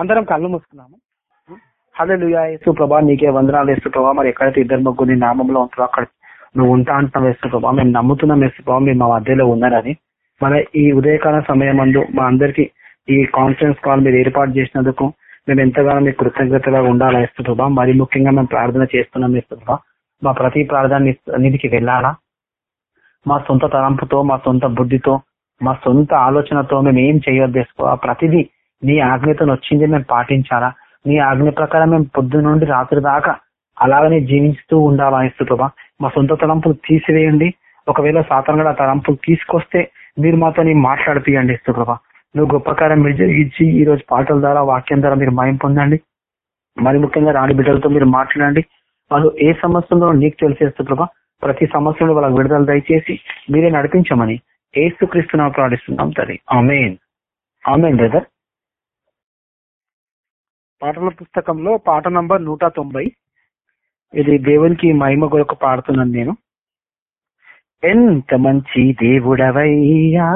అందరం కళ్ళు మూసుకున్నాము. హల్లెలూయా యేసు ప్రభా నీకే వందనాలు యేసు ప్రభా. మరి ఎక్కడైతే ఇద్దరు ముగ్గురు నీ నామంలో ఉంటారో అక్కడ నువ్వు ఉంటా అంటున్నావు యేసు ప్రభా. మేము నమ్ముతున్నాం యేసు ప్రభా. మేము మా మధ్యలో ఉన్నారని. మన ఈ ఉదయకాల సమయం అందు మా అందరికి ఈ కాన్ఫరెన్స్ కాల్ మీరు ఏర్పాటు చేసినందుకు మేము ఎంతగానో మీకు కృతజ్ఞతగా ఉండాలా యేసు ప్రభా. మరి ముఖ్యంగా మేము ప్రార్థన చేస్తున్నాం యేసు ప్రభా. మా ప్రతి ప్రార్థన నిధికి వెళ్ళాలా? మా సొంత తలంపుతో మా సొంత బుద్ధితో మా సొంత ఆలోచనతో మేము ఏం చేయొద్దు ప్రతిదీ నీ ఆజ్ఞతో వచ్చింది మేము పాటించాలా? నీ ఆజ్ఞ ప్రకారం మేము పొద్దు నుండి రాత్రి దాకా అలాగనే జీవిస్తూ ఉండాలా యేసు మా సొంత తలంపులు తీసివేయండి. ఒకవేళ సాతాన్ కూడా ఆ తలంపులు తీసుకొస్తే మీరు మాతో మాట్లాడిపియండి యేసు నువ్వు గొప్ప కార్యం మీరు జరిగించి ఈ రోజు పాటల ద్వారా వాక్యం ద్వారా మీరు మయం పొందండి. మరి ముఖ్యంగా రాణి బిడ్డలతో మీరు మాట్లాడండి. వాళ్ళు ఏ సమస్యలో నీకు తెలిసేస్తు ప్రభా? ప్రతి సమస్యలో వాళ్ళకి విడుదల దయచేసి మీరే నడిపించమని ఏసు క్రీస్తున్నా ప్రార్థిస్తున్నాం తల్లి ఆమెన్. Amen brother. పాటల పుస్తకంలో పాట నంబర్ నూట తొంభై. ఇది దేవునికి మహిమ కొరకు పాడుతున్నాను నేను. ఎంత మంచి దేవుడవయ్యా.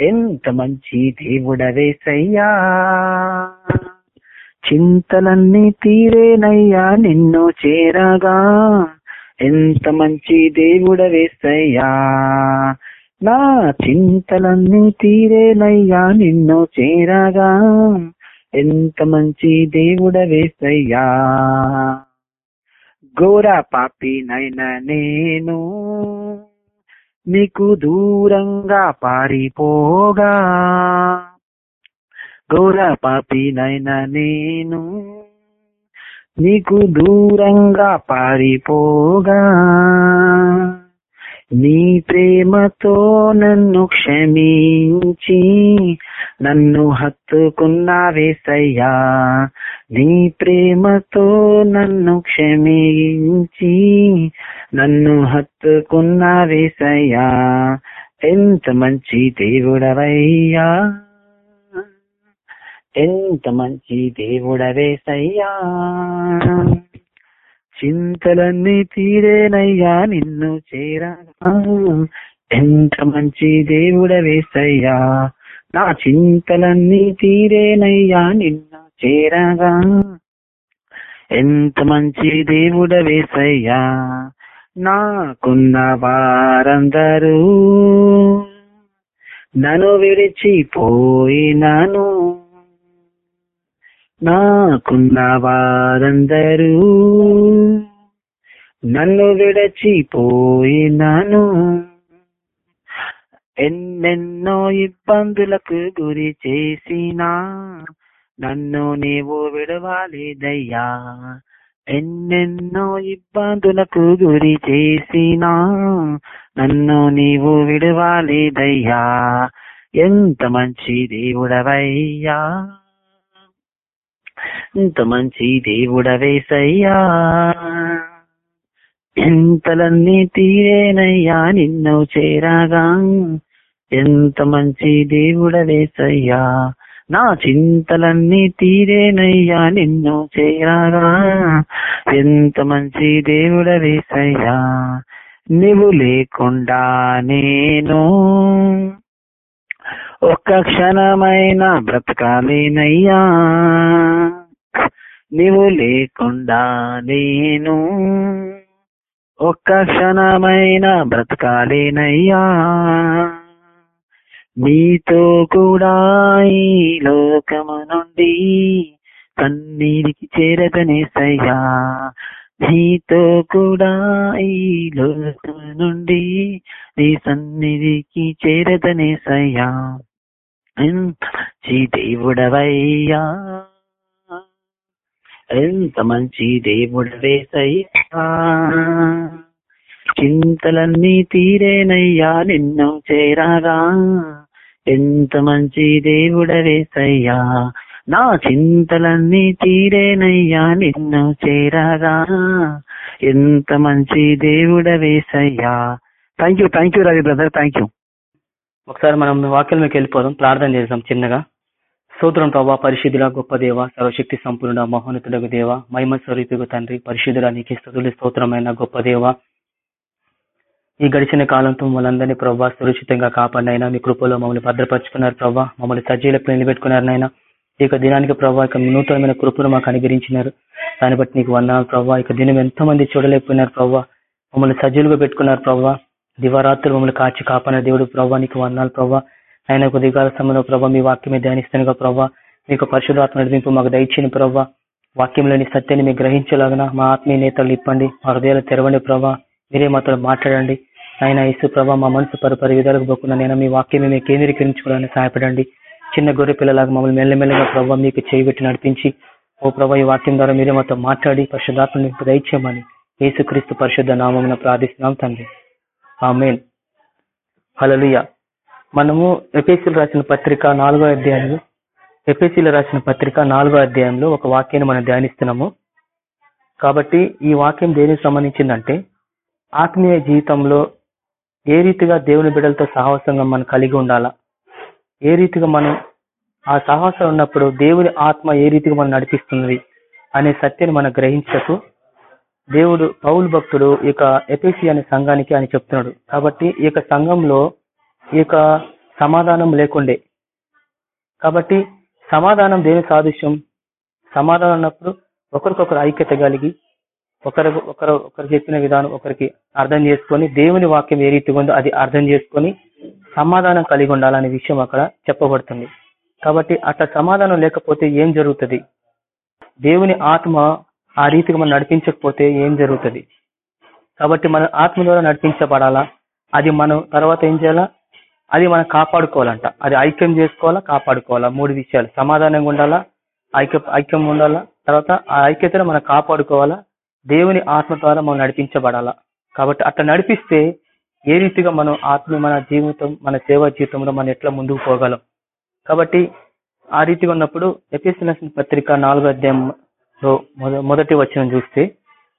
ఎంత మంచి దేవుడవేసయ్యా. చింతలన్నీ తీరేనయ్యా నిన్ను చేరగా. ఎంత మంచి దేవుడవేసయ్యా. నా చింతలన్నీ తీరేనయ్యా నిన్ను చేరగా. ఎంత మంచి దేవుడవేసయ్యా ఘోర పాపినైనా నేను నీకు దూరంగా పారిపోగా. ఘోర పాపినైనా నేను నీకు దూరంగా పారిపోగా. నీ ప్రేమతో నన్ను క్షమించి నన్ను హత్తుకున్నావేసయ్యా నీ ప్రేమతో నన్ను క్షమించి నన్ను హత్తుకున్నావేసయ్యా ఎంత మంచి దేవుడవయ్యా. ఎంత మంచి దేవుడవేసయ్యా చింతలన్నీ తీరేనయ్యా నిన్ను చేరా ఎంత మంచి దేవుడ వేసయ్యా నా చింతలన్నీ తీరేనయ్యా నిన్ను చేరాగా ఎంత మంచి దేవుడ వేసయ్యా నాకున్న వారందరూ నన్ను విడిచిపోయినాను. నాకున్న వారందరూ నన్ను విడచిపోయినాను. ఎన్నెన్నో ఇబ్బందులకు గురి చేసినా నన్ను నీవు విడవాలేదయ్యా. ఎన్నెన్నో ఇబ్బందులకు గురి చేసినా నన్ను నీవు విడవాలేదయ్యా. ఎంత మంచి దేవుడవయ్యా. ఎంత మంచి దేవుడవేసయ్యా ఎంతలన్నీ తీరేనయ్యా నిన్ను చేరాగా. ఎంత మంచి దేవుడవేసయ్యా నా చింతలన్నీ తీరేనయ్యా నిన్ను చేరాగా. ఎంత మంచి దేవుడవేసయ్యా నువ్వు లేకుండా నేను ఒక్క క్షణమైన బ్రతకాలేనయ్యా. నీవు లేకుండా నేను ఒక్క క్షణమైన బ్రతకాలేనయ్యా. నీతో కూడా ఈ లోకము నుండి తన్నీరికి చేరదనేసయ్యా నీతో కూడా ఈ లోతు నుండి నీ సన్నిధికి చేరదనేసయ్యా ఎంత మంచి దేవుడవయ్యా. ఎంత మంచి దేవుడవేసయ్యా చింతలన్నీ తీరేనయ్యా నిన్ను చేరాగా. ఎంత మంచి దేవుడవేసయ్యా నా చింతలన్నీ తీరేనయ్యా నిన్ను చేరారా ఎంత మంచి దేవుడ వేసయ్యా thank you thank you Ravi brother thank you ఒకసారి మనం వాక్యంలోకి వెళ్ళిపోదాం ప్రార్థన చేద్దాం చిన్నగా. సూత్రం ప్రభా పరిశుద్ధుల గొప్ప దేవ సర్వశక్తి సంపూర్ణ మహోన్నతుడకు దేవ మహిమ స్వరూపికు తండ్రి పరిశుద్ధుల నీకు స్థుతులు స్తోత్రమైన గొప్ప దేవ. ఈ గడిచిన కాలంతో మమ్మల్ని ప్రభావ సురక్షితంగా కాపాడినైనా మీ కృపలో మమ్మల్ని భద్రపరుచుకున్నారు ప్రభావ మమ్మల్ని సజీలకు నిలబెట్టుకున్నారనైనా ఈ యొక్క దినానికి ప్రభావ యొక్క నూతనమైన కృపను మాకు అనుగ్రహించినారు. దాన్ని బట్టి నీకు వందనాలు ప్రభావ ఇక దినం ఎంతో మంది చూడలేకపోయినారు ప్రభావ మమ్మల్ని సజ్జులుగా పెట్టుకున్నారు ప్రభావ దివారాత్రులు మమ్మల్ని కాచి కాపాడిన దేవుడు ప్రభావ నీకు వందనాలు ప్రభావ ఆయన ఒక దిగాల సమయంలో ప్రభావ మీ వాక్యమే ధ్యానిస్తానుగా ప్రభావ మీకు పరిశుధాత్మ నడిపింపు మాకు దయచేయని ప్రభావ వాక్యంలోని సత్యాన్ని మీరు గ్రహించలాగన మా ఆత్మీయ నేతలు ఇప్పండి మా హృదయాలు తెరవండి ప్రభావ మీరే మాతో మాట్లాడండి. ఆయన యేసు ప్రభావ మా మనసు పరిపరి విధాలకు పోకుండా నేను మీ వాక్యం మేము కేంద్రీకరించుకోవడానికి సహాయపడండి. చిన్న గొర్రె పిల్లలాగా మమ్మల్ని మెల్లమెల్లగా ప్రభావ మీకు చేయబెట్టి నడిపించి ఓ ప్రభా ఈ వాక్యం ద్వారా మీరే మాతో మాట్లాడి పరిశుధాత్మని దయచేయమని యేసుక్రీస్తు పరిశుద్ధ నామమున ప్రార్థిస్తున్నాం తండ్రి. ఆమెన్. హలలుయ మనము ఎపిసిల్ రాసిన పత్రిక నాలుగో అధ్యాయంలో ఎపిసిల్ రాసిన పత్రిక నాలుగో అధ్యాయంలో ఒక వాక్యాన్ని మనం ధ్యానిస్తున్నాము. కాబట్టి ఈ వాక్యం దేనికి సంబంధించిందంటే ఆత్మీయ జీవితంలో ఏ రీతిగా దేవుని బిడ్డలతో సాహసంగా మనం కలిగి ఉండాలా? ఏ రీతిగా మనం ఆ సాహసం ఉన్నప్పుడు దేవుని ఆత్మ ఏ రీతిగా మనం నడిపిస్తున్నది అనే సత్యాన్ని మనం గ్రహించకు. దేవుడు పౌలు భక్తుడు ఈ యొక్క ఎపిసి అనే సంఘానికి అని చెప్తున్నాడు. కాబట్టి ఈ యొక్క సంఘంలో ఈ యొక్క సమాధానం లేకుండే. కాబట్టి సమాధానం దేని సాదృశ్యం. సమాధానం ఉన్నప్పుడు ఒకరికొకరు ఐక్యత కలిగి ఒకరు ఒకరు ఒకరు చెప్పిన విధానం ఒకరికి అర్థం చేసుకొని దేవుని వాక్యం ఏ రీతిగా ఉందో అది అర్థం చేసుకొని సమాధానం కలిగి ఉండాలనే విషయం అక్కడ చెప్పబడుతుంది. కాబట్టి అట్లా సమాధానం లేకపోతే ఏం జరుగుతుంది? దేవుని ఆత్మ ఆ రీతిగా మనం నడిపించకపోతే ఏం జరుగుతుంది? కాబట్టి మన ఆత్మ ద్వారా నడిపించబడాలా? అది మనం తర్వాత ఏం చేయాలా? అది మనం కాపాడుకోవాలంట. అది ఐక్యం చేసుకోవాలా? కాపాడుకోవాలా? మూడు విషయాలు. సమాధానంగా ఉండాలా? ఐక్య ఐక్యం ఉండాలా? తర్వాత ఆ ఐక్యతను మనం కాపాడుకోవాలా? దేవుని ఆత్మ ద్వారా మనం నడిపించబడాలా? కాబట్టి అట్లా నడిపిస్తే ఏ రీతిగా మనం ఆత్మ మన జీవితం మన సేవా జీవితంలో మనం ఎట్లా ముందుకు పోగలం? కాబట్టి ఆ రీతిగా ఉన్నప్పుడు ఎపిఎస్ఎస్ పత్రిక నాలుగో అధ్యాయంలో మొదటి వచ్చిన చూస్తే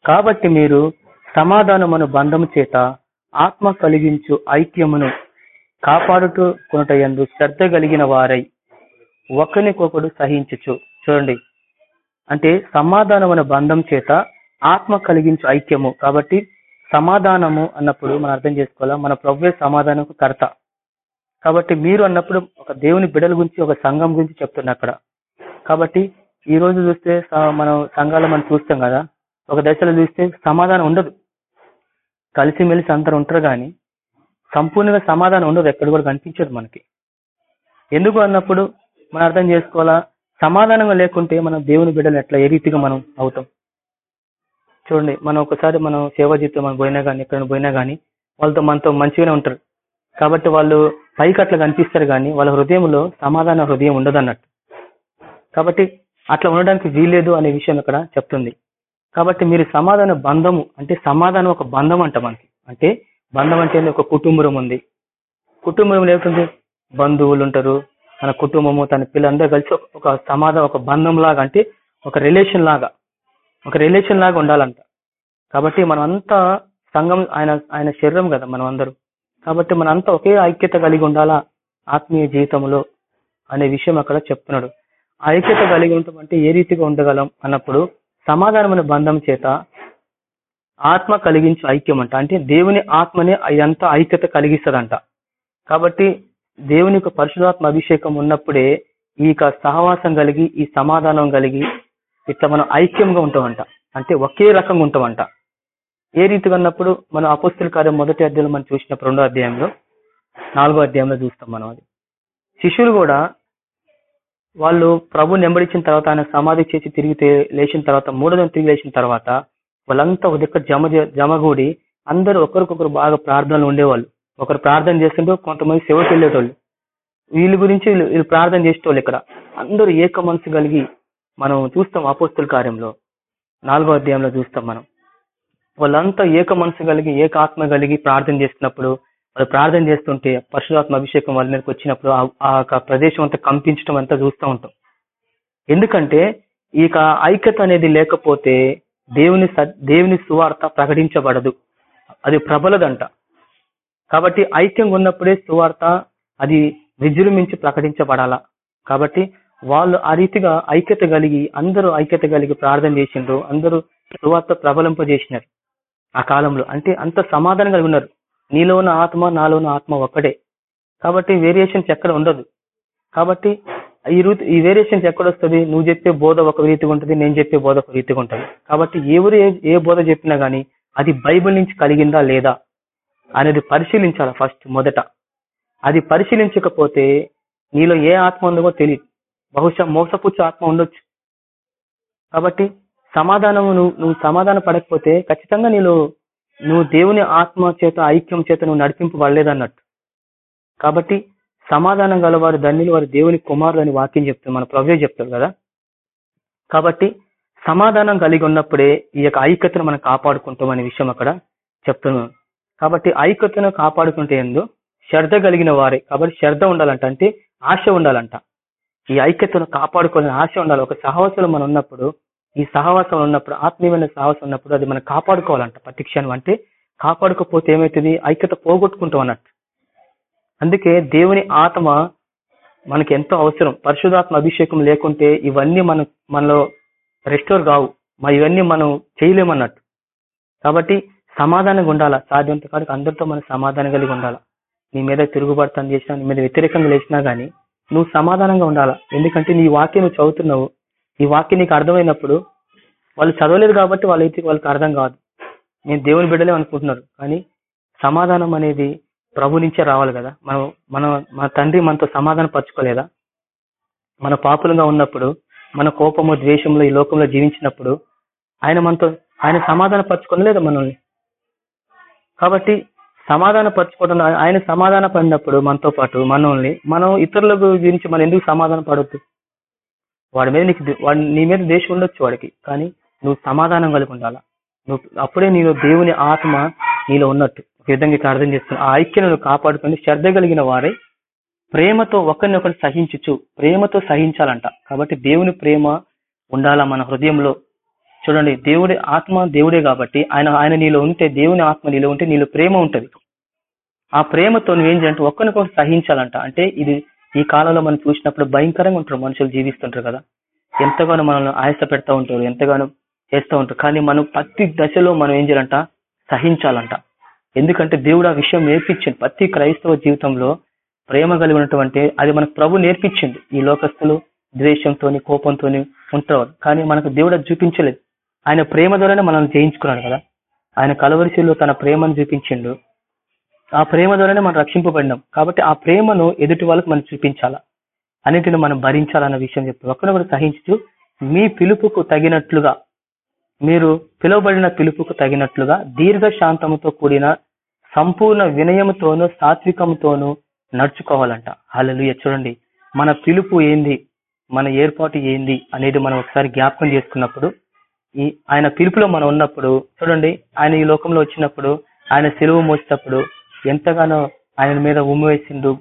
కాబట్టి మీరు సమాధానమును బంధము చేత ఆత్మ కలిగించు ఐక్యమును కాపాడుతూ కొనటయందు శ్రద్ధ కలిగిన వారై ఒకరికొకడు సహించచ్చు చూడండి. అంటే సమాధానమున బంధం చేత ఆత్మ కలిగించు ఐక్యము. కాబట్టి సమాధానము అన్నప్పుడు మనం అర్థం చేసుకోవాలా? మన ప్రవ్వే సమాధానకు కర్త. కాబట్టి మీరు అన్నప్పుడు ఒక దేవుని బిడల గురించి ఒక సంఘం గురించి చెప్తున్నా అక్కడ. కాబట్టి ఈ రోజు చూస్తే మనం సంఘాలు మనం చూస్తాం కదా? ఒక దశలో చూస్తే సమాధానం ఉండదు. కలిసిమెలిసి అందరు ఉంటారు కానీ సంపూర్ణంగా సమాధానం ఉండదు ఎక్కడ కూడా కనిపించదు మనకి. ఎందుకు అన్నప్పుడు మనం అర్థం చేసుకోవాలా? సమాధానంగా లేకుంటే మనం దేవుని బిడ్డలు ఎట్లా ఏ రీతిగా మనం అవుతాం? చూడండి మనం ఒకసారి మనం సేవా జీవితం మనం పోయినా కానీ ఎక్కడైనా పోయినా కానీ వాళ్ళతో మనతో మంచిగానే ఉంటారు. కాబట్టి వాళ్ళు పైకి అట్లా కనిపిస్తారు కానీ వాళ్ళ హృదయంలో సమాధాన హృదయం ఉండదు అన్నట్టు కాబట్టి అట్లా ఉండడానికి వీల్లేదు అనే విషయం ఇక్కడ చెప్తుంది. కాబట్టి మీరు సమాధాన బంధము అంటే సమాధానం ఒక బంధం అంట మనకి. అంటే బంధం అంటే ఒక కుటుంబం ఉంది. కుటుంబం ఏమిటి బంధువులు ఉంటారు తన కుటుంబము తన పిల్లలందరూ కలిసి ఒక సమాధానం ఒక బంధం లాగా అంటే ఒక రిలేషన్ లాగా. ఒక రిలేషన్ లాగా ఉండాలంట. కాబట్టి మనమంతా సంఘం ఆయన ఆయన శరీరం కదా మనం అందరూ కాబట్టి మన అంతా ఒకే ఐక్యత కలిగి ఉండాలా ఆత్మీయ జీవితంలో అనే విషయం అక్కడ చెప్తున్నాడు. ఐక్యత కలిగి ఉండటం అంటే ఏ రీతిగా ఉండగలం అన్నప్పుడు సమాధానమైన బంధం చేత ఆత్మ కలిగించు ఐక్యం అంట. అంటే దేవుని ఆత్మనే అదంతా ఐక్యత కలిగిస్తుందంట. కాబట్టి దేవుని యొక్క పరిశుధాత్మ అభిషేకం ఉన్నప్పుడే ఈ సహవాసం కలిగి ఈ సమాధానం కలిగి ఇట్లా మనం ఐక్యంగా ఉంటామంట. అంటే ఒకే రకంగా ఉంటామంట. ఏ రీతిగా ఉన్నప్పుడు మనం అపోస్తుల కార్యం మొదటి అధ్యాయంలో మనం చూసినప్పుడు రెండో అధ్యాయంలో నాలుగో అధ్యాయంలో చూస్తాం మనం అది. శిష్యులు కూడా వాళ్ళు ప్రభు నెంబడించిన తర్వాత ఆయన సమాధి చేసి తిరిగి లేచిన తర్వాత మూడోదం తిరిగి లేచిన తర్వాత వాళ్ళంతా ఒక దగ్గర జమ జమగూడి అందరూ ఒకరికొకరు బాగా ప్రార్థనలు ఉండేవాళ్ళు. ఒకరు ప్రార్థన చేస్తుంటే కొంతమంది సేవకు వెళ్ళేటోళ్ళు. వీళ్ళ గురించి వీళ్ళు ప్రార్థన చేసేటోళ్ళు ఇక్కడ. అందరూ ఏక మనసు కలిగి మనం చూస్తాం అపోస్తుల కార్యంలో. నాలుగో అధ్యాయంలో చూస్తాం మనం. వాళ్ళంతా ఏక మనసు కలిగి ఏక ఆత్మ కలిగి ప్రార్థన చేస్తున్నప్పుడు వాళ్ళు ప్రార్థన చేస్తుంటే పరశురాత్మ అభిషేకం వాళ్ళ మీదకి వచ్చినప్పుడు ఆ యొక్క ప్రదేశం అంతా కంపించడం అంతా చూస్తూ ఉంటాం. ఎందుకంటే ఈ ఐక్యత అనేది లేకపోతే దేవుని దేవుని సువార్త ప్రకటించబడదు. అది ప్రబలదంట. కాబట్టి ఐక్యంగా ఉన్నప్పుడే సువార్త అది విజృంభించి ప్రకటించబడాలా? కాబట్టి వాళ్ళు ఆ రీతిగా ఐక్యత కలిగి అందరూ ఐక్యత కలిగి ప్రార్థన చేసిండ్రు అందరూ సువార్త ప్రబలింపజేసినారు ఆ కాలంలో. అంటే అంత సమాధానం కలిగి ఉన్నారు. నీలో ఉన్న ఆత్మ నాలో ఉన్న ఆత్మ ఒక్కటే. కాబట్టి వేరియేషన్స్ ఎక్కడ ఉండదు. కాబట్టి ఈ రూట్ ఈ వేరియేషన్స్ ఎక్కడొస్తుంది నువ్వు చెప్పే బోధ ఒక రీతిగా ఉంటుంది నేను చెప్పే బోధ ఒక రీతిగా ఉంటుంది. కాబట్టి ఎవరు ఏ- ఏ బోధ చెప్పినా గానీ అది బైబిల్ నుంచి కలిగిందా లేదా అనేది పరిశీలించాలి ఫస్ట్ మొదట. అది పరిశీలించకపోతే నీలో ఏ ఆత్మ ఉందో తెలియదు బహుశా మోసపుచ్చు ఆత్మ ఉండొచ్చు. కాబట్టి సమాధానం నువ్వు నువ్వు సమాధాన పడకపోతే ఖచ్చితంగా నీలో నువ్వు దేవుని ఆత్మ చేత ఐక్యం చేత నువ్వు నడిపింపబడలేదన్నట్టు కాబట్టి సమాధానం గలవారు ధన్యులు వారు దేవుని కుమారులు అని వాక్యం చెప్తుంది మన ప్రభు చెప్తారు కదా. కాబట్టి సమాధానం కలిగి ఉన్నప్పుడే ఈ యొక్క ఐక్యతను మనం కాపాడుకుంటాం అనే విషయం అక్కడ చెప్తున్నాను. కాబట్టి ఐక్యతను కాపాడుకుంటే ఎందు శ్రద్ధ కలిగిన వారే కాబట్టి శ్రద్ధ ఉండాలంట అంటే ఆశ ఉండాలంట. ఈ ఐక్యతను కాపాడుకోవాలని ఆశ ఉండాలి. ఒక సహవాసంలో మనం ఉన్నప్పుడు ఈ సహవాసం ఉన్నప్పుడు ఆత్మీయమైన సహవాసం ఉన్నప్పుడు అది మనం కాపాడుకోవాలంట. ప్రతి క్షణం అంటే కాపాడుకోకపోతే ఏమవుతుంది ఐక్యత పోగొట్టుకుంటాం అన్నట్టు. అందుకే దేవుని ఆత్మ మనకి ఎంతో అవసరం. పరిశుధాత్మ అభిషేకం లేకుంటే ఇవన్నీ మన మనలో రెస్టోర్ కావు. మా ఇవన్నీ మనం చేయలేమన్నట్టు కాబట్టి సమాధానంగా ఉండాలా? సాధ్యంతో కాడికి అందరితో మనం సమాధానం కలిగి ఉండాలా? నీ మీద తిరుగుబడతాను చేసినా నీ మీద వ్యతిరేకంగా లేచినా గానీ నువ్వు సమాధానంగా ఉండాలా? ఎందుకంటే నీ వాక్యం నువ్వు చదువుతున్నావు. ఈ వాక్యం నీకు అర్థమైనప్పుడు వాళ్ళు చదవలేదు కాబట్టి వాళ్ళైతే వాళ్ళకి అర్థం కాదు. నేను దేవుని బిడ్డలే అనుకుంటున్నారు. కానీ సమాధానం అనేది ప్రభు నుంచే రావాలి కదా? మనం మన మన తండ్రి మనతో సమాధానం పరచుకోలేదా? మన పాపులుగా ఉన్నప్పుడు మన కోపము ద్వేషంలో ఈ లోకంలో జీవించినప్పుడు ఆయన మనతో ఆయన సమాధాన పరచుకోలేదా మనల్ని? కాబట్టి సమాధాన పరచుకోవడం ఆయన సమాధాన పడినప్పుడు మనతో పాటు మనల్ని మనం ఇతరుల గురించి మనం ఎందుకు సమాధాన పడవద్దు వాడి మీద నీకు వాడి నీ మీద దేశం ఉండొచ్చు వాడికి కానీ నువ్వు సమాధానం కలిగి ఉండాలా? నువ్వు అప్పుడే నీలో దేవుని ఆత్మ నీలో ఉన్నట్టు. ఒక విధంగా ఇక్కడ అర్థం చేస్తున్నా ఆ ఐక్యను కాపాడుకొని శ్రద్ధ కలిగిన వారే ప్రేమతో ఒకరిని ఒకరిని సహించుచు ప్రేమతో సహించాలంట. కాబట్టి దేవుని ప్రేమ ఉండాలా మన హృదయంలో? చూడండి దేవుడి ఆత్మ దేవుడే కాబట్టి ఆయన ఆయన నీలో ఉంటే దేవుని ఆత్మ నీలో ఉంటే నీలో ప్రేమ ఉంటుంది. ఆ ప్రేమతో నువ్వేం చేయాలంటే ఒకరినొకరు సహించాలంట. అంటే ఇది ఈ కాలంలో మనం చూసినప్పుడు భయంకరంగా ఉంటారు మనుషులు జీవిస్తుంటారు కదా. ఎంతగానో మనల్ని ఆయాస పెడతా ఉంటారు ఎంతగానో చేస్తూ ఉంటారు. కానీ మనం ప్రతి దశలో మనం ఏం చేయాలంట? సహించాలంట. ఎందుకంటే దేవుడు ఆ విషయం నేర్పించింది ప్రతి క్రైస్తవ జీవితంలో ప్రేమ కలిగి ఉన్నటువంటి అది మనకు ప్రభు నేర్పించింది ఈ లోకస్తులు ద్వేషంతోని కోపంతో ఉంటారు. కానీ మనకు దేవుడు చూపించలేదు. ఆయన ప్రేమ ద్వారానే మనల్ని చేయించుకున్నాడు కదా. ఆయన కలవరిశీల్లో తన ప్రేమను చూపించిండు. ఆ ప్రేమ ద్వారానే మనం రక్షింపబడినాం. కాబట్టి ఆ ప్రేమను ఎదుటి వాళ్ళకి మనం చూపించాలా? అన్నిటిని మనం భరించాలన్న విషయం చెప్తాం ఒకరినొకరు సహించు. మీ పిలుపుకు తగినట్లుగా మీరు పిలువబడిన పిలుపుకు తగినట్లుగా దీర్ఘ శాంతముతో కూడిన సంపూర్ణ వినయముతోనూ సాత్వికముతోనూ నడుచుకోవాలంట. హల్లెలూయా. చూడండి మన పిలుపు ఏంది? మన ఏర్పాటు ఏంది? అనేది మనం ఒకసారి జ్ఞాపకం చేసుకున్నప్పుడు ఈ ఆయన పిలుపులో మనం ఉన్నప్పుడు చూడండి ఆయన ఈ లోకంలో వచ్చినప్పుడు ఆయన సెలవు మోసినప్పుడు ఎంతగానో ఆయన మీద ఉమ్మి వేసిండు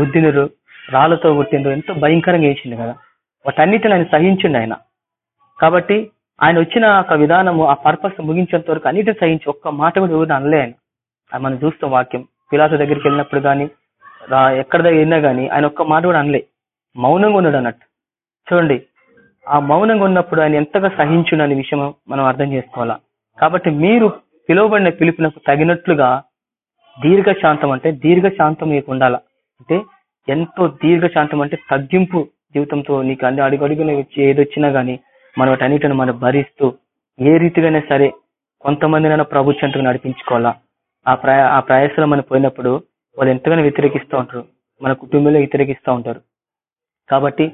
గుద్దినరు రాళ్ళతో కొట్టిండు ఎంతో భయంకరంగా వేసిండు కదా. వాటన్నిటిని ఆయన సహించిండు ఆయన. కాబట్టి ఆయన వచ్చిన ఒక విధానము ఆ పర్పస్ ముగించేంత వరకు అన్నిటిని సహించి ఒక్క మాట కూడా ఎవరు అనలే ఆయన. అది మనం చూస్తాం వాక్యం. పిలాస దగ్గరికి వెళ్ళినప్పుడు కానీ ఎక్కడ దగ్గర వెళ్ళినా కానీ ఆయన ఒక్క మాట కూడా అనలే. మౌనంగా ఉన్నాడు అన్నట్టు. చూడండి ఆ మౌనంగా ఉన్నప్పుడు ఆయన ఎంతగా సహించుడు అనే విషయం మనం అర్థం చేసుకోవాలా? కాబట్టి మీరు పిలువబడిన పిలుపునకు తగినట్లుగా దీర్ఘ శాంతం అంటే దీర్ఘశాంతం మీకు ఉండాలా? అంటే ఎంతో దీర్ఘశాంతం అంటే తగ్గింపు జీవితంతో నీకు అన్ని అడుగడుగున వచ్చి ఏదొచ్చినా గానీ మనం వాటన్నిటిని మనం భరిస్తూ ఏ రీతిగానే సరే కొంతమందినైనా ప్రభు చెంతకు నడిపించుకోవాలా? ఆ ప్రయా ఆ ప్రయాసలో మనం పోయినప్పుడు వాళ్ళు ఎంతగానో వ్యతిరేకిస్తూ ఉంటారు. మన కుటుంబంలో వ్యతిరేకిస్తూ ఉంటారు. కాబట్టి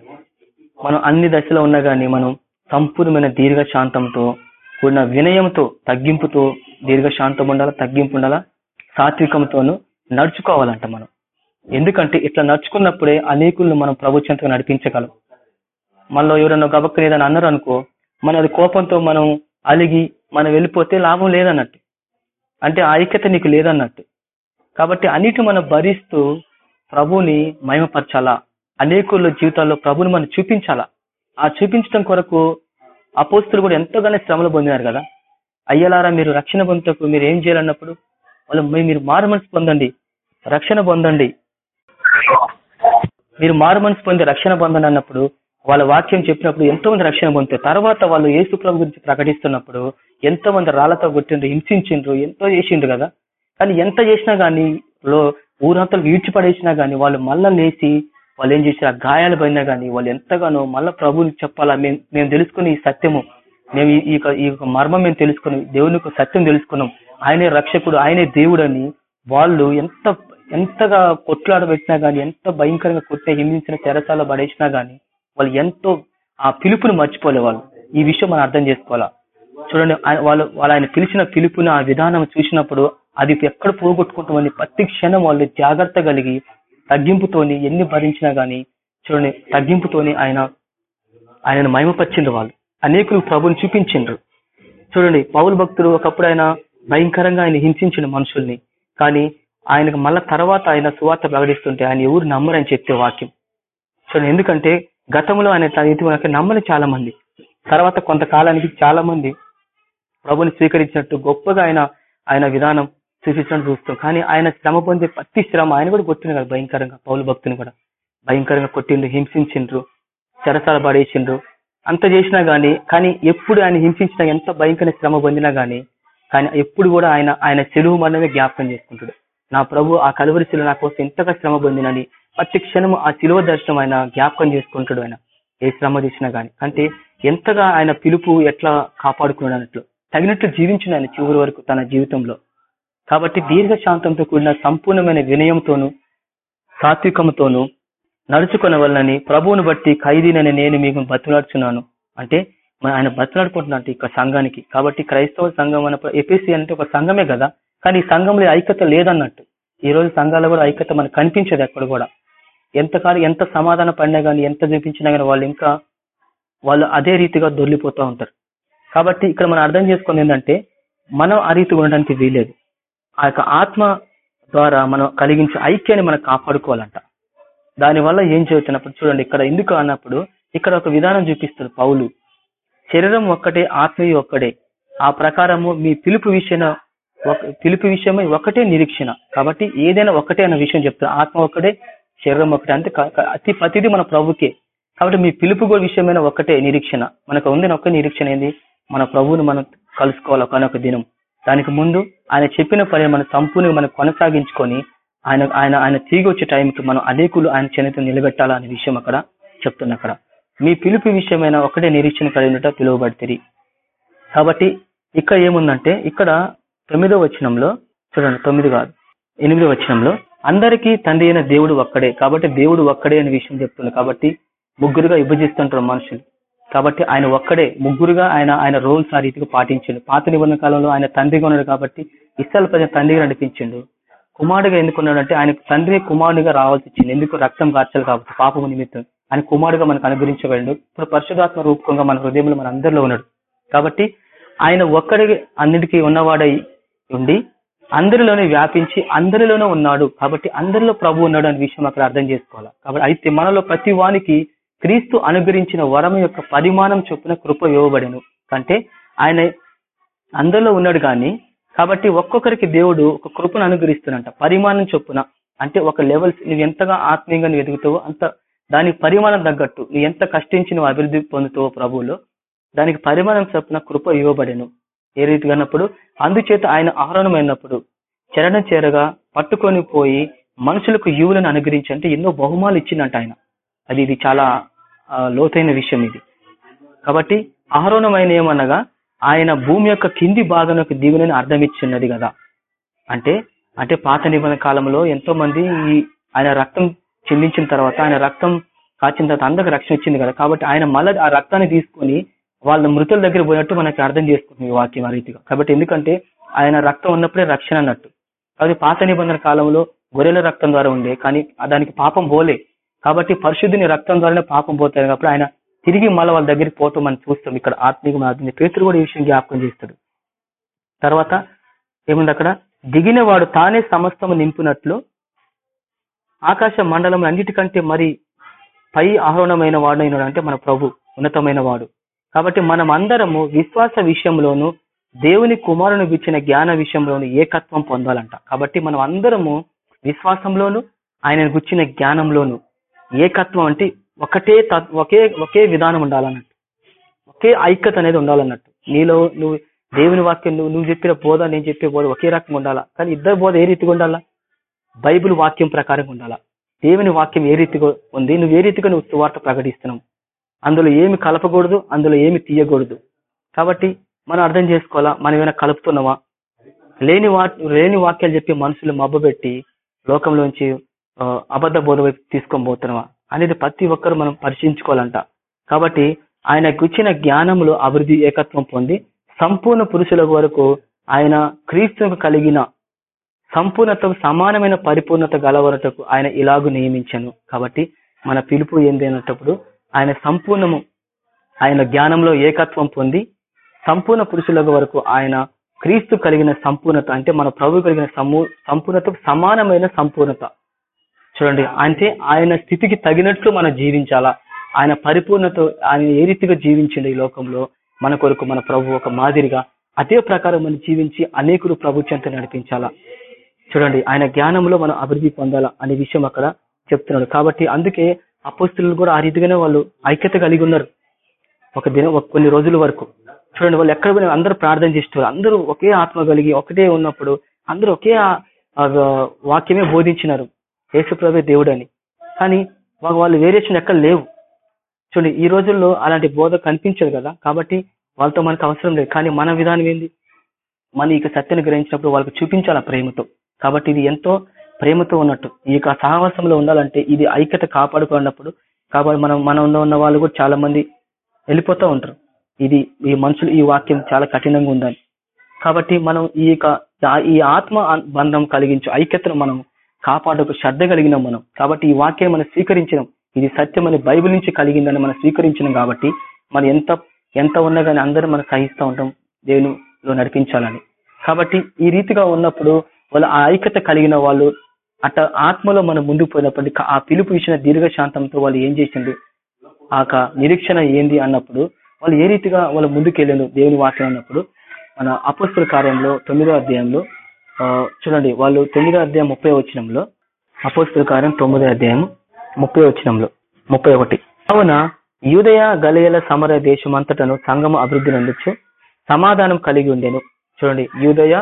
మనం అన్ని దశలో ఉన్నా గానీ మనం సంపూర్ణమైన దీర్ఘశాంతంతో కూడిన వినయంతో తగ్గింపుతో దీర్ఘశాంతం ఉండాలా తగ్గింపు ఉండాలా సాత్వికంతోనూ నడుచుకోవాలంట మనం. ఎందుకంటే ఇట్లా నడుచుకున్నప్పుడే అనేకులను మనం ప్రభుత్వంతో నడిపించగలం. మనలో ఎవరన్నా గబక్క లేదని అన్నారు అనుకో మన అది కోపంతో మనం అలిగి మనం వెళ్ళిపోతే లాభం లేదన్నట్టు. అంటే ఐక్యత నీకు లేదన్నట్టు. కాబట్టి అన్నిటి మనం భరిస్తూ ప్రభుని మహిమపరచాలా? అనేకుల జీవితాల్లో ప్రభుని మనం చూపించాలా? ఆ చూపించడం కొరకు అపోస్తులు కూడా ఎంతగానో శ్రమలు పొందినారు కదా? అయ్యలారా మీరు రక్షణ పొందుటకు మీరు ఏం చేయాలన్నప్పుడు? వాళ్ళు మీరు మారు మనసు పొందండి. రక్షణ పొందండి. మీరు మారు మనసు పొంది రక్షణ పొందండి అన్నప్పుడు వాళ్ళ వాక్యం చెప్పినప్పుడు ఎంతో మంది రక్షణ పొందుతారు. తర్వాత వాళ్ళు యేసు ప్రభు గురించి ప్రకటిస్తున్నప్పుడు ఎంతో మంది రాళ్ళతో కొట్టిండ్రు హింసించిండ్రు ఎంతో చేసిండ్రు కదా? కానీ ఎంత చేసినా గానీ లో ఊరంతలు ఈడ్చిపడేసినా గానీ వాళ్ళు మళ్ళా లేచి వాళ్ళు ఏం చేశారు? గాయాలు పడినా కానీ వాళ్ళు ఎంతగానో మళ్ళీ ప్రభువుని చెప్పాలా? మేము మేము తెలుసుకుని ఈ సత్యము మేము ఈ- ఈ యొక్క- మర్మం మేము తెలుసుకుని దేవుని యొక్క సత్యం తెలుసుకున్నాం. ఆయనే రక్షకుడు ఆయనే దేవుడు అని వాళ్ళు ఎంత ఎంతగా కొట్లాడబెట్టినా గానీ ఎంత భయంకరంగా కొట్టే హింసించిన తెరసాల పడేసినా గానీ వాళ్ళు ఎంతో ఆ పిలుపుని మర్చిపోలే వాళ్ళు. ఈ విషయం మనం అర్థం చేసుకోవాలా? చూడండి వాళ్ళు వాళ్ళు ఆయన పిలిచిన పిలుపుని ఆ విధానం చూసినప్పుడు అది ఎక్కడ పోగొట్టుకుంటామని ప్రతి క్షణం వాళ్ళు జాగ్రత్త కలిగి తగ్గింపుతోని ఎన్ని భరించినా గానీ చూడండి తగ్గింపుతోని ఆయన ఆయనను మహిమపరిచిండ్రు వాళ్ళు. అనేకులు ప్రభుని చూపించిండ్రు. చూడండి పౌరు భక్తుడు ఒకప్పుడు ఆయన భయంకరంగా ఆయన హింసించిన మనుషుల్ని. కానీ ఆయనకు మళ్ళా తర్వాత ఆయన సువార్త ప్రకటిస్తుంటే ఆయన ఎవరు నమ్మరని చెప్పే వాక్యం. చూడండి ఎందుకంటే గతంలో ఆయన తన ఇంటి నమ్మని చాలా మంది తర్వాత కొంతకాలానికి చాలా మంది ప్రభుని స్వీకరించినట్టు గొప్పగా ఆయన ఆయన విధానం చూపించడం చూస్తాం. కానీ ఆయన శ్రమ పొందే ప్రతి శ్రమ ఆయన కూడా కొట్టిండు కదా భయంకరంగా పౌలు భక్తుని కూడా. భయంకరంగా కొట్టిండ్రు హింసించిండ్రు చెరసాల పడేసిండ్రు. అంత చేసినా గానీ కానీ ఎప్పుడు ఆయన హింసించినా ఎంత భయంకర శ్రమ పొందినా గానీ కానీ ఎప్పుడు కూడా ఆయన ఆయన చెలువు మనమే జ్ఞాపకం చేసుకుంటాడు. నా ప్రభు ఆ కలువరి శిలువ నా కోసం ఎంతగా శ్రమ పొందినని ప్రతి క్షణము ఆ శిలువ దర్శనం ఆయన జ్ఞాపకం చేసుకుంటాడు ఆయన. ఏ శ్రమ చేసినా గానీ. అంటే ఎంతగా ఆయన పిలుపు ఎట్లా కాపాడుకున్నాడు అన్నట్లు. తగినట్లు జీవించిన ఆయన చివరి వరకు తన జీవితంలో. కాబట్టి దీర్ఘశాంతంతో కూడిన సంపూర్ణమైన వినయంతోను సాత్వికంతోను నడుచుకున్న వల్లని ప్రభువును బట్టి ఖైదీనని నేను మీకు బతులాడుచున్నాను అంటే ఆయన బతులాడుకుంటున్నాడు ఇక సంఘానికి. కాబట్టి క్రైస్తవ సంఘం అన్నప్పుడు ఎపిసి అంటే ఒక సంఘమే కదా. కానీ ఈ సంఘంలో ఐక్యత లేదన్నట్టు. ఈ రోజు సంఘాల కూడా ఐక్యత మనకు కనిపించదు ఎక్కడ కూడా. ఎంతకాలం ఎంత సమాధాన పడినా కానీ ఎంత చూపించినా కానీ వాళ్ళు ఇంకా వాళ్ళు అదే రీతిగా దొర్లిపోతూ ఉంటారు. కాబట్టి ఇక్కడ మనం అర్థం చేసుకుని ఏంటంటే మనం ఆ రీతిగా ఉండడానికి వీలేదు ఆ యొక్క ఆత్మ ద్వారా మనం కలిగించే ఐక్యాన్ని మనం కాపాడుకోవాలంట. దానివల్ల ఏం చెబుతున్నప్పుడు చూడండి ఇక్కడ ఎందుకు అన్నప్పుడు ఇక్కడ ఒక విధానం చూపిస్తారు పౌలు. శరీరం ఒక్కటే ఆత్మీయ ఒక్కడే. ఆ ప్రకారము మీ పిలుపు విషయం పిలుపు విషయమై ఒకటే నిరీక్షణ. కాబట్టి ఏదైనా ఒకటే అన్న విషయం చెప్తారు ఆత్మ ఒక్కడే శరీరం ఒకటే అంతే అతి ప్రతిదీ మన ప్రభుకే. కాబట్టి మీ పిలుపు కూడా విషయమైన ఒకటే నిరీక్షణ. మనకు ఉందని ఒక్క నిరీక్షణ ఏంది? మన ప్రభువుని మనం కలుసుకోవాలి ఒకనొక దినం. దానికి ముందు ఆయన చెప్పిన పని మనం సంపూర్ణంగా మనం కొనసాగించుకొని ఆయన ఆయన ఆయన తిరిగి వచ్చే టైంకి మనం అనేకులు ఆయన చేతితో నిలబెట్టాలనే విషయం అక్కడ చెప్తున్నా అక్కడ. మీ పిలుపు విషయమైన ఒకటే నిరీక్షణ కలిగినట్టు పిలువబడితే కాబట్టి ఇక్కడ ఏముందంటే ఇక్కడ తొమ్మిదో వచనంలో చూడండి తొమ్మిది కాదు ఎనిమిదో వచనంలో అందరికీ తండ్రి అయిన దేవుడు ఒక్కడే. కాబట్టి దేవుడు ఒక్కడే అనే విషయం చెప్తుంది కాబట్టి ముగ్గురుగా విభజిస్తుంటారు మనుషులు. కాబట్టి ఆయన ఒక్కడే ముగ్గురుగా ఆయన ఆయన రోల్స్ ఆ రీతిగా పాటించిండు. పాత నిబంధన కాలంలో ఆయన తండ్రిగా ఉన్నాడు కాబట్టి ఇస్రాయల్ ప్రజల తండ్రిగా నడిపించిండు. కుమారుడిగా ఎందుకున్నాడంటే ఆయన తండ్రి కుమారుడిగా రావాల్సి వచ్చింది. ఎందుకు? రక్తం కార్చాలి కాబట్టి పాపము నిమిత్తం. ఆయన కుమారుడుగా మనకు అనుగ్రహించబడి ఇప్పుడు పరిశుధాత్మ రూపకంగా మన హృదయంలో మన అందరిలో ఉన్నాడు. కాబట్టి ఆయన ఒక్కడి అన్నిటికీ ఉన్నవాడై ఉండి అందరిలోనే వ్యాపించి అందరిలోనే ఉన్నాడు. కాబట్టి అందరిలో ప్రభు ఉన్నాడు అనే విషయం అక్కడ అర్థం చేసుకోవాలి? కాబట్టి అయితే మనలో ప్రతి వానికి క్రీస్తు అనుగ్రహించిన వరం యొక్క పరిమాణం చొప్పున కృప ఇవ్వబడెను. అంటే ఆయన అందరిలో ఉన్నాడు కానీ కాబట్టి ఒక్కొక్కరికి దేవుడు ఒక కృపను అనుగ్రహిస్తున్నంట పరిమాణం చొప్పున. అంటే ఒక లెవెల్స్ నువ్వు ఎంతగా ఆత్మీయంగా నువ్వు ఎదుగుతావో అంత దానికి పరిమాణం తగ్గట్టు నువ్వు ఎంత కష్టించి నువ్వు అభివృద్ధి పొందుతావో ప్రభువులో దానికి పరిమాణం చొప్పున కృప ఇవ్వబడెను. ఏ రీతిగా అన్నప్పుడు అందుచేత ఆయన ఆహరణమైనప్పుడు చరణ చేరగా పట్టుకొని పోయి మనుషులకు యువులను అనుగ్రహించి అంటే ఎన్నో బహుమాలు ఇచ్చిందంట ఆయన. అది ఇది చాలా లోతైన విషయం ఇది. కాబట్టి ఆహరణమైన ఏమనగా ఆయన భూమి యొక్క కింది భాగంలోకి దీవులని అర్థం ఇచ్చిన్నది కదా. అంటే అంటే పాత నిబంధన కాలంలో ఎంతో మంది ఈ ఆయన రక్తం చెల్లించిన తర్వాత ఆయన రక్తం కాచిన తర్వాత అందరికి రక్షణ ఇచ్చింది కదా. కాబట్టి ఆయన మళ్ళీ ఆ రక్తాన్ని తీసుకొని వాళ్ళ మృతుల దగ్గర పోయినట్టు మనకి అర్థం చేసుకుంటుంది ఈ వాక్యం ఆ రీతిగా. కాబట్టి ఎందుకంటే ఆయన రక్తం ఉన్నప్పుడే రక్షణ అన్నట్టు. కాబట్టి పాత నిబంధన కాలంలో గొర్రెల రక్తం ద్వారా ఉండే కానీ దానికి పాపం పోలే. కాబట్టి పరిశుద్ధిని రక్తం ద్వారానే పాపం పోతారు కాబట్టి ఆయన తిరిగి మళ్ళీ వాళ్ళ దగ్గరికి పోతాం మనం చూస్తాం. ఇక్కడ ఆత్మీయ ఆత్మీయ పేతులు కూడా ఈ విషయం జ్ఞాపకం చేస్తాడు. తర్వాత ఏముంది అక్కడ? దిగిన వాడు తానే సమస్తము నింపునట్లు ఆకాశ మండలం అన్నిటికంటే మరి పై ఆహ్వానమైన వాడు అంటే మన ప్రభు ఉన్నతమైన వాడు. కాబట్టి మనం అందరము విశ్వాస విషయంలోను దేవుని కుమారుని ఇచ్చిన జ్ఞాన విషయంలోను ఏకత్వం పొందాలంట. కాబట్టి మనం అందరము విశ్వాసంలోను ఆయన గుచ్చిన జ్ఞానంలోను ఏకత్వం అంటే ఒకటే తత్- ఒకే ఒకే విధానం ఉండాలన్నట్టు. ఒకే ఐక్యత అనేది ఉండాలన్నట్టు. నీలో నువ్వు దేవుని వాక్యం నువ్వు నువ్వు చెప్పిన బోధ నేను చెప్పే బోధ ఒకే రకంగా ఉండాలా? కానీ ఇద్దరు బోధ ఏ రీతిగా ఉండాలా? బైబిల్ వాక్యం ప్రకారంగా ఉండాలా? దేవుని వాక్యం ఏ రీతిగా ఉంది? నువ్వు ఏ రీతిగా నువ్వు సువార్త ప్రకటిస్తున్నావు? అందులో ఏమి కలపకూడదు అందులో ఏమి తీయకూడదు. కాబట్టి మనం అర్థం చేసుకోవాలా? మనం ఏమైనా కలుపుతున్నావా లేని వా లేని వాక్యాలు చెప్పి మనుషులు మబ్బబెట్టి లోకంలోంచి అబద్ధ బోధ వైపు తీసుకొని పోతున్నావా? అనేది ప్రతి ఒక్కరు మనం పరిశీలించుకోవాలంట. కాబట్టి ఆయనకు ఇచ్చిన జ్ఞానంలో అభివృద్ధి ఏకత్వం పొంది సంపూర్ణ పురుషుల వరకు ఆయన క్రీస్తుకు కలిగిన సంపూర్ణత సమానమైన పరిపూర్ణత గలవరటకు ఆయన ఇలాగూ నియమించను. కాబట్టి మన పిలుపు ఏంది అన్నప్పుడు ఆయన సంపూర్ణము ఆయన జ్ఞానంలో ఏకత్వం పొంది సంపూర్ణ పురుషుల వరకు ఆయన క్రీస్తు కలిగిన సంపూర్ణత అంటే మన ప్రభు కలిగిన సంపూర్ణతకు సంపూర్ణత సమానమైన సంపూర్ణత చూడండి. అంటే ఆయన స్థితికి తగినట్లు మనం జీవించాలా? ఆయన పరిపూర్ణత ఆయన ఏ రీతిగా జీవించిండు ఈ లోకంలో? మన కొరకు మన ప్రభు ఒక మాదిరిగా అదే ప్రకారం మనం జీవించి అనేకులు ప్రభు చెంత నడిపించాలా? చూడండి ఆయన జ్ఞానంలో మనం అభివృద్ధి పొందాలా అనే విషయం అక్కడ చెప్తున్నాడు. కాబట్టి అందుకే అపోస్తులు కూడా ఆ రీతిగానే వాళ్ళు ఐక్యత కలిగి ఉన్నారు. ఒక దినం ఒక కొన్ని రోజుల వరకు. చూడండి వాళ్ళు ఎక్కడ అందరూ ప్రార్థన చేస్తున్నారు అందరూ ఒకే ఆత్మ కలిగి ఒకటే ఉన్నప్పుడు అందరూ ఒకే వాక్యమే బోధించినారు. యేసుప్రభే అని కానీ వాళ్ళు వేరియేషన్ ఎక్కడ లేవు. చూడండి ఈ రోజుల్లో అలాంటి బోధ కనిపించదు కదా. కాబట్టి వాళ్ళతో మనకు అవసరం లేదు. కానీ మన విధానం ఏంది? మన ఇక సత్యాన్ని గ్రహించినప్పుడు వాళ్ళకి చూపించాలి ప్రేమతో. కాబట్టి ఇది ఎంతో ప్రేమతో ఉన్నట్టు. ఈ యొక్క సహవాసంలో ఉండాలంటే ఇది ఐక్యత కాపాడుకున్నప్పుడు కాబట్టి మనం మనంలో ఉన్న వాళ్ళు కూడా చాలా మంది వెళ్ళిపోతూ ఉంటారు. ఇది ఈ మనుషులు ఈ వాక్యం చాలా కఠినంగా ఉందని. కాబట్టి మనం ఈ యొక్క ఈ ఆత్మ బంధం కలిగించు ఐక్యతను మనం కాపాడకు శ్రద్ధ కలిగినాం మనం. కాబట్టి ఈ వాక్యం మనం స్వీకరించినాం. ఇది సత్యం అని బైబిల్ నుంచి కలిగిందని మనం స్వీకరించినాం కాబట్టి మనం ఎంత ఎంత ఉన్నా కానీ అందరూ మనం సహిస్తూ ఉంటాం. దేవునిలో నడిపించాలని. కాబట్టి ఈ రీతిగా ఉన్నప్పుడు వాళ్ళు ఆ ఐక్యత కలిగిన వాళ్ళు అట్ట ఆత్మలో మనం ముందుకు పోయినప్పటికీ ఆ పిలుపు ఇచ్చిన దీర్ఘశాంతంతో వాళ్ళు ఏం చేసింది ఆ నిరీక్షణ ఏంది అన్నప్పుడు వాళ్ళు ఏ రీతిగా వాళ్ళు ముందుకెళ్ళారు దేవుని వాక్యం అన్నప్పుడు? మన అపస్తుల కార్యంలో తొమ్మిదో అధ్యాయంలో చూడండి వాళ్ళు తొమ్మిదో అధ్యాయం ముప్పై వచనంలో అపోస్తుల కార్యం తొమ్మిదో అధ్యాయం ముప్పై వచనంలో ముప్పై ఒకటి. కావున యూదయ గలయల సమర దేశం అంతటను సంఘము అభివృద్ధి నందొచ్చు సమాధానం కలిగి ఉండేను. చూడండి యూదయ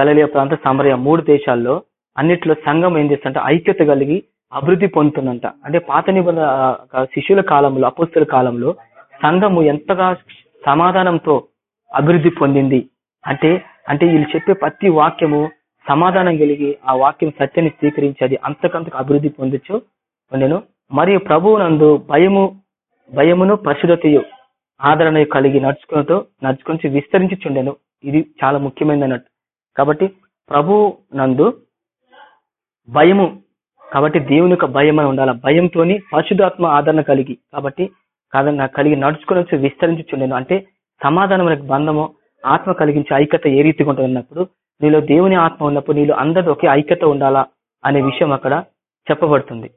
గలలియ ప్రాంత సమరయ మూడు దేశాల్లో అన్నిట్లో సంఘం ఏం చేస్తుంటే ఐక్యత కలిగి అభివృద్ధి పొందుతుందంట. అంటే పాత నిబంధన శిష్యుల కాలంలో అపోస్తుల కాలంలో సంఘము ఎంతగా సమాధానంతో అభివృద్ధి పొందింది? అంటే అంటే వీళ్ళు చెప్పే ప్రతి వాక్యము సమాధానం కలిగి ఆ వాక్యం సత్యాన్ని స్వీకరించి అది అంతకంతకు అభివృద్ధి పొందొచ్చు నేను మరియు ప్రభువునందు భయము భయమును పరిశుద్ధతయు ఆదరణ కలిగి నడుచుకున్నతో నడుచుకొని విస్తరించుచుండెను. ఇది చాలా ముఖ్యమైనది అన్నట్టు కాబట్టి ప్రభు నందు భయము కాబట్టి దేవుని యొక్క భయం అని ఉండాలి? భయంతోని పరిశుధాత్మ ఆదరణ కలిగి కాబట్టి కాదని కలిగి నడుచుకుని విస్తరించి విస్తరించుచుండెను. అంటే సమాధానం బంధము ఆత్మ కలిగించే ఐక్యత ఏ రీతిగా ఉంటుంది నీలో దేవుని ఆత్మ ఉన్నప్పుడు నీలో అందరూ ఒకే ఐక్యత ఉండాలా అనే విషయం అక్కడ చెప్పబడుతుంది.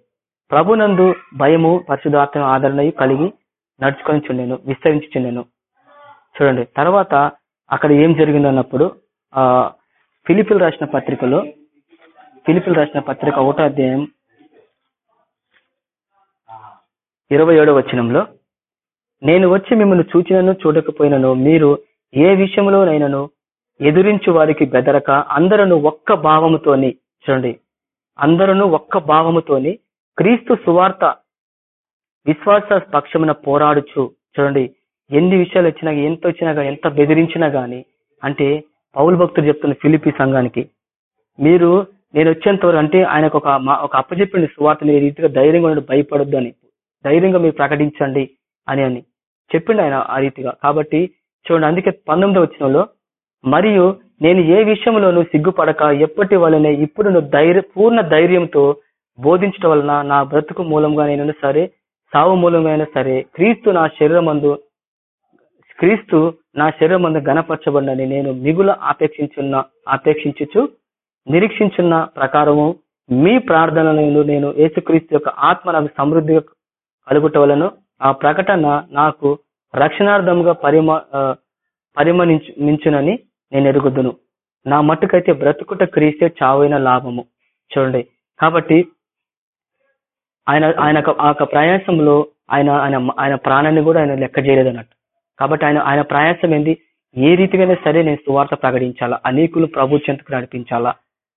ప్రభునందు భయము పరిశుధాత్మ ఆదరణ కలిగి నడుచుకొని చుండెను విస్తరించుచుండెను చూడండి తర్వాత అక్కడ ఏం జరిగిందన్నప్పుడు ఆ ఫిలిపిల్ రాసిన పత్రికలో ఫిలిపిల్ రాసిన పత్రిక ఒకటో అధ్యాయం ఇరవై ఏడో వచనంలో నేను వచ్చి మిమ్మల్ని చూచినను చూడకపోయినను మీరు ఏ విషయంలోనైనాను ఎదురించు వారికి బెదరక అందరూ ఒక్క భావముతోని చూడండి. అందరూ ఒక్క భావముతోని క్రీస్తు సువార్త విశ్వాస పక్షమున పోరాడుచు చూడండి. ఎన్ని విషయాలు వచ్చినా ఎంత వచ్చినా గానీ, ఎంత బెదిరించినా గాని అంటే పౌల్ భక్తుడు చెప్తున్న ఫిలిపి సంఘానికి మీరు నేను వచ్చేంత వరకు అంటే ఆయనకు ఒక మా- ఒక అప్పచెప్పిన సువార్త మీరు రీతిగా ధైర్యంగా ఉండి భయపడొద్దు అని. ధైర్యంగా మీరు ప్రకటించండి అని అని చెప్పిండు ఆయన ఆ రీతిగా. కాబట్టి చూడండి అందుకే పంతొమ్మిది వచ్చినంలో మరియు నేను ఏ విషయంలోనూ సిగ్గుపడక ఎప్పటి వలనే ఇప్పుడు నువ్వు ధైర్య పూర్ణ ధైర్యంతో బోధించడం వలన నా బ్రతుకు మూలంగా నేను సరే సావు మూలంగా అయినా సరే క్రీస్తు నా శరీరమందు క్రీస్తు నా శరీరమందు గణపరచబడినని నేను మిగుల ఆపేక్షించున్న ఆపేక్షించుచు నిరీక్షించున్న ప్రకారము మీ ప్రార్థనలను నేను యేసుక్రీస్తు యొక్క ఆత్మ నాకు సమృద్ధిగా కలుగుట వలన ఆ ప్రకటన నాకు రక్షణార్థముగా పరిమ పరిమణించునని మించునని నేను ఎరుగుదును. నా మట్టుకైతే బ్రతుకుట క్రీస్తే చావైన లాభము. చూడండి. కాబట్టి ఆయన ఆయన ఆ యొక్క ప్రయాసంలో ఆయన ఆయన ఆయన ప్రాణాన్ని కూడా ఆయన లెక్క చేయలేదు అన్నట్టు కాబట్టి ఆయన ఆయన ప్రయాసం ఏంది? ఏ రీతిగానే సరే నేను సువార్త ప్రకటించాలా? అనేకులు ప్రభు చెంతకు నడిపించాలా?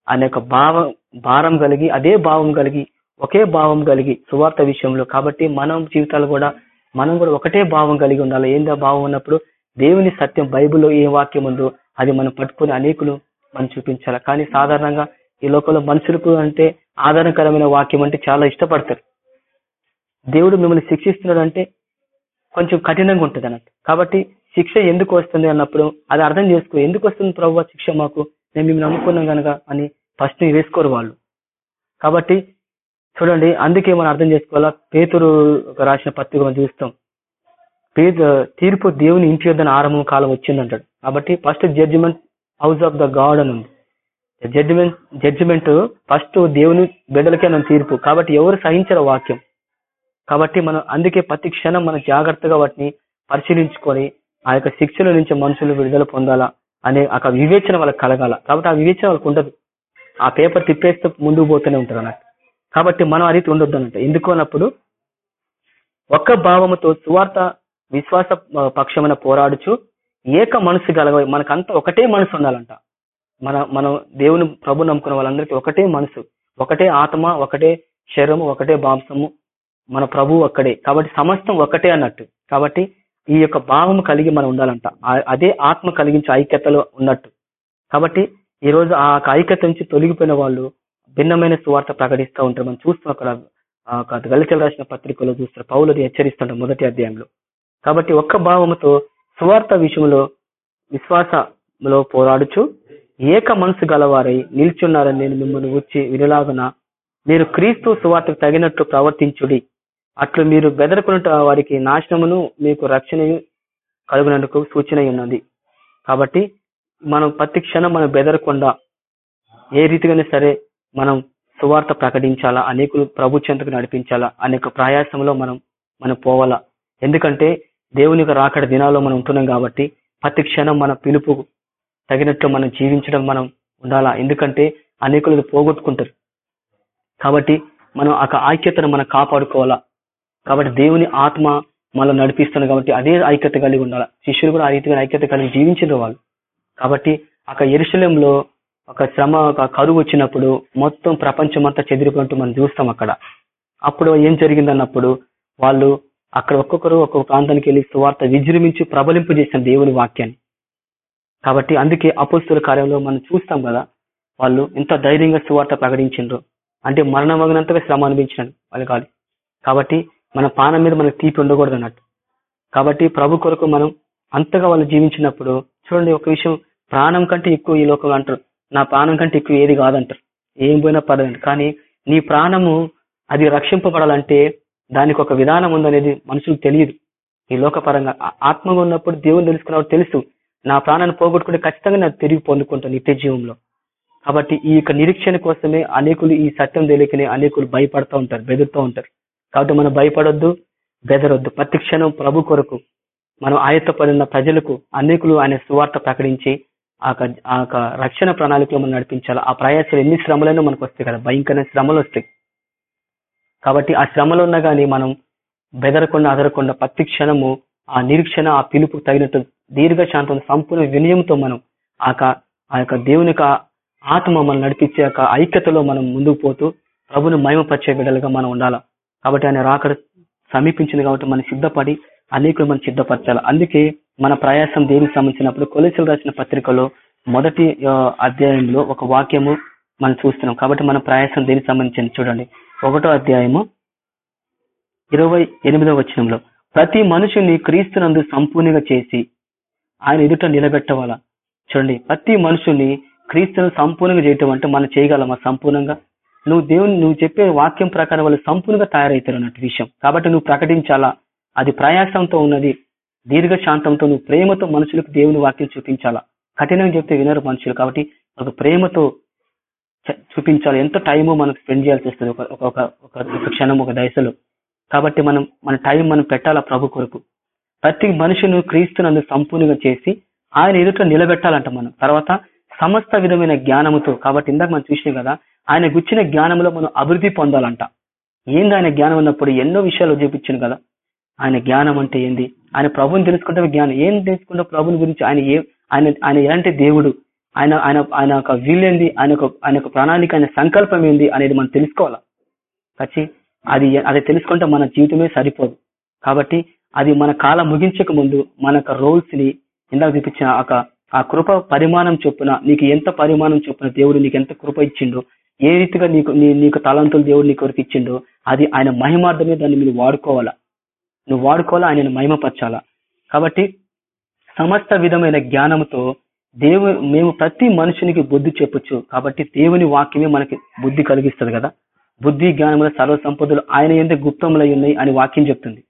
అనే ఒక భావం భారం కలిగి అదే భావం కలిగి ఒకే భావం కలిగి సువార్త విషయంలో. కాబట్టి మనం జీవితాలు కూడా మనం కూడా ఒకటే భావం కలిగి ఉండాలి. ఏందా భావం ఉన్నప్పుడు? దేవుని సత్యం బైబిల్లో ఏ వాక్యం ఉందో అది మనం పట్టుకుని అనేకులు మనం చూపించాలి. కానీ సాధారణంగా ఈ లోకంలో మనుషులకు అంటే ఆధారకరమైన వాక్యం అంటే చాలా ఇష్టపడతారు. దేవుడు మిమ్మల్ని శిక్షిస్తున్నాడు అంటే కొంచెం కఠినంగా ఉంటుంది అన్నట్టు. కాబట్టి శిక్ష ఎందుకు వస్తుంది అన్నప్పుడు అది అర్థం చేసుకో. ఎందుకు వస్తుంది ప్రభు శిక్ష మాకు? నేను మిమ్మల్ని నమ్ముకున్నాం కనుక అని ప్రశ్న వేసుకోరు వాళ్ళు. కాబట్టి చూడండి అందుకే మనం అర్థం చేసుకోవాలా? పేతురు రాసిన పత్రిక మనం చూస్తాం. పేద తీర్పు దేవుని ఇంటి వద్ద ఆరంభం కాలం వచ్చిందంటాడు. కాబట్టి first judgment house of the God అని ఉంది. జడ్జిమెంట్ జడ్జిమెంట్ ఫస్ట్ దేవుని బిడ్డలకే మనం తీర్పు. కాబట్టి ఎవరు సహించరు వాక్యం. కాబట్టి మనం అందుకే ప్రతి క్షణం మనం జాగ్రత్తగా వాటిని పరిశీలించుకొని ఆ యొక్క శిక్షల నుంచి మనుషులు విడుదల పొందాలా అనే ఒక వివేచన వాళ్ళకి కలగాల. కాబట్టి ఆ వివేచన వాళ్ళకి ఉండదు. ఆ పేపర్ తిప్పేస్తే ముందుకు పోతూనే ఉంటారు అన్నట్టు. కాబట్టి మనం ఆ రీతి ఉండొద్దు అన్నట్టు ఎందుకు అన్నప్పుడు ఒక్క భావముతో సువార్త విశ్వాస పక్షమైన పోరాడుచు ఏక మనసు కలగ మనకంతా ఒకటే మనసు ఉండాలంట. మన మనం దేవుని ప్రభు నమ్ముకున్న వాళ్ళందరికీ ఒకటే మనసు ఒకటే ఆత్మ ఒకటే శరీరము ఒకటే మాంసము మన ప్రభు ఒక్కడే. కాబట్టి సమస్తం ఒకటే అన్నట్టు. కాబట్టి ఈ యొక్క భావం కలిగి మనం ఉండాలంట. అదే ఆత్మ కలిగించే ఐక్యతలో ఉన్నట్టు. కాబట్టి ఈరోజు ఆ ఐక్యత నుంచి తొలగిపోయిన వాళ్ళు భిన్నమైన సువార్త ప్రకటిస్తూ ఉంటారు. మనం చూస్తాం అక్కడ ఆ రాసిన పత్రికలో చూస్తారు. పౌలది హెచ్చరిస్తుంటారు మొదటి అధ్యాయంలో. కాబట్టి ఒక్క భావముతో సువార్త విషయంలో విశ్వాసంలో పోరాడుచు ఏక మనసు గలవారై నిల్చున్నారని నేను మిమ్మల్ని వచ్చి వినలాగున మీరు క్రీస్తు సువార్తకు తగినట్లు ప్రవర్తించుడి. అట్లు మీరు బెదరకున్నట వారికి నాశనమును మీకు రక్షణ కలుగునందుకు సూచన ఉన్నది. కాబట్టి మనం ప్రతి క్షణం మనం బెదరకుండా ఏ రీతిగానే సరే మనం సువార్త ప్రకటించాలా? అనేకులు ప్రభు చెంతకు నడిపించాలా? అనేక ప్రయాసంలో మనం మనం పోవాలా? ఎందుకంటే దేవుని యొక్క రాకడ దినాల్లో మనం ఉంటున్నాం కాబట్టి ప్రతి క్షణం మన పిలుపు తగినట్లు మనం జీవించడం మనం ఉండాలా? ఎందుకంటే అనేకులు పోగొట్టుకుంటారు. కాబట్టి మనం ఆ ఐక్యతను మనం కాపాడుకోవాలా? కాబట్టి దేవుని ఆత్మ మనం నడిపిస్తున్నాం కాబట్టి అదే ఐక్యత కలిగి ఉండాలి? శిష్యులు కూడా ఆ రీతిగా ఐక్యత కలిగి జీవించారు వాళ్ళు. కాబట్టి అక్కడ ఎరుశలంలో ఒక శ్రమ ఒక కరువు వచ్చినప్పుడు మొత్తం ప్రపంచం అంతా చెదిరిపోయినట్టు మనం చూస్తాం అక్కడ. అప్పుడు ఏం జరిగిందన్నప్పుడు వాళ్ళు అక్కడ ఒక్కొక్కరు ఒక్కొక్క ప్రాంతానికి వెళ్ళి సువార్త విజృంభించి ప్రబలింపు చేసిన దేవుని వాక్యాన్ని. కాబట్టి అందుకే అపోస్తుల కార్యంలో మనం చూస్తాం కదా వాళ్ళు ఎంత ధైర్యంగా సువార్త ప్రకటించిండ్రు. అంటే మరణమగినంతగా శ్రమ అనిపించినాడు వాళ్ళు కాదు. కాబట్టి మన పానం మీద మనకు తీపి ఉండకూడదు అన్నట్టు. కాబట్టి ప్రభు కొరకు మనం అంతగా వాళ్ళు జీవించినప్పుడు చూడండి ఒక విషయం ప్రాణం కంటే ఎక్కువ ఈ లోకంలో అంటారు. నా ప్రాణం కంటే ఎక్కువ ఏది కాదంటారు. ఏం పోయినా పర్లేదు కానీ నీ ప్రాణము అది రక్షింపబడాలంటే దానికి ఒక విధానం ఉందనేది మనుషులకు తెలియదు. ఈ లోకపరంగా ఆత్మగా ఉన్నప్పుడు దేవుని తెలుసుకున్నప్పుడు తెలుసు. నా ప్రాణాన్ని పోగొట్టుకుంటే ఖచ్చితంగా నేను తిరిగి పొందుకుంటాను నిత్య జీవంలో. కాబట్టి ఈ యొక్క నిరీక్షణ కోసమే అనేకులు ఈ సత్యం తెలియకనే అనేకులు భయపడుతూ ఉంటారు బెదురుతూ ఉంటారు. కాబట్టి మనం భయపడొద్దు బెదరొద్దు. ప్రతి క్షణం ప్రభు కొరకు మనం ఆయత్తపడిన ప్రజలకు అనేకులు ఆయన సువార్త ప్రకటించి ఆ యొక్క- ఆ యొక్క రక్షణ ప్రణాళికలో మనం నడిపించాలి? ఆ ప్రయాసాలు ఎన్ని శ్రమలైనా మనకు వస్తాయి కదా. భయంకరమైన శ్రమలు వస్తాయి. కాబట్టి ఆ శ్రమలు ఉన్నా కానీ మనం బెదరకుండా అదరకుండా ప్రతి క్షణము ఆ నిరీక్షణ ఆ పిలుపు తగినట్టు దీర్ఘశాంతం సంపూర్ణ వినయంతో మనం ఆ యొక్క- ఆ యొక్క దేవుని యొక్క ఆత్మ మనం నడిపించే యొక్క ఐక్యతలో మనం ముందుకు పోతూ ప్రభును మయమపరిచే బిడ్డలుగా మనం ఉండాలి? కాబట్టి ఆయన రాకడ సమీపించింది కాబట్టి మనం సిద్ధపడి అనేకులు మనం సిద్ధపరచాలి? అందుకే మన ప్రయాసం దేనికి సంబంధించినప్పుడు కొలిసలు రాసిన పత్రికలో మొదటి అధ్యాయంలో ఒక వాక్యము మనం చూస్తున్నాం. కాబట్టి మన ప్రయాసం దేనికి సంబంధించింది చూడండి. ఒకటో అధ్యాయము ఇరవై ఎనిమిదో వచనంలో ప్రతి మనుషుని క్రీస్తునందు సంపూర్ణంగా చేసి ఆయన ఎదుట నిలబెట్టవాల చూడండి. ప్రతి మనుషుని క్రీస్తును సంపూర్ణంగా చేయటం అంటే మనం చేయగలమా సంపూర్ణంగా? నువ్వు దేవుని నువ్వు చెప్పే వాక్యం ప్రకారం వాళ్ళు సంపూర్ణంగా తయారవుతారు అన్నట్టు విషయం. కాబట్టి నువ్వు ప్రకటించాలా? అది ప్రయాసంతో ఉన్నది. దీర్ఘశాంతంతో నువ్వు ప్రేమతో మనుషులకు దేవుని వాక్యం చూపించాలా? కఠినంగా చెప్తే వినరు మనుషులు కాబట్టి ఒక ప్రేమతో చ- చూపించాలి. ఎంత టైము మనకు స్పెండ్ చేయాల్సి వస్తుంది? ఒక ఒక ఒక- క్షణం ఒక దశలో కాబట్టి మనం మన టైం మనం పెట్టాలా ప్రభు కొరకు? ప్రతి మనుషును క్రీస్తునందు సంపూర్ణంగా చేసి ఆయన ఎదుట నిలబెట్టాలంట మనం. తర్వాత సమస్త విధమైన జ్ఞానముతో కాబట్టి ఇందాక మనం చూసినాం కదా ఆయన గుచ్చిన జ్ఞానంలో మనం అభివృద్ధి పొందాలంట. ఏంది ఆయన జ్ఞానం ఉన్నప్పుడు ఎన్నో విషయాలు చూపించాను కదా. ఆయన జ్ఞానం అంటే ఏంది? ఆయన ప్రభుని తెలుసుకుంటే జ్ఞానం. ఏం తెలుసుకుంటే ప్రభుని గురించి? ఆయన ఏ ఆయన ఆయన ఎలాంటి దేవుడు? ఆయన ఆయన ఆయన యొక్క వీలేంది ఆయన ఆయన యొక్క ప్రణాళిక ఆయన సంకల్పం ఏంది అనేది మనం తెలుసుకోవాలా? కచ్చి అది అది తెలుసుకుంటే మన జీవితమే సరిపోదు. కాబట్టి అది మన కాలం ముగించక ముందు మన రోల్స్ని ఇందాక చూపించిన ఒక ఆ కృప పరిమాణం చొప్పున నీకు ఎంత పరిమాణం చొప్పున దేవుడు నీకు ఎంత కృప ఇచ్చిండో ఏ రీతిగా నీకు నీ- నీకు తలంతులు దేవుడు నీకు కొరకు ఇచ్చిండో అది ఆయన మహిమార్థమే దాన్ని మీరు వాడుకోవాలా? నువ్వు వాడుకోవాలా? ఆయనను మహిమపరచాలా? కాబట్టి సమస్త విధమైన జ్ఞానంతో దేవు మేము ప్రతి మనుషునికి బుద్ధి చెప్పొచ్చు కాబట్టి దేవుని వాక్యమే మనకి బుద్ధి కలిగిస్తుంది కదా? బుద్ధి జ్ఞానముల సర్వ సంపదలు ఆయన ఎందుకు గుప్తములై ఉన్నాయి అని వాక్యం చెప్తుంది.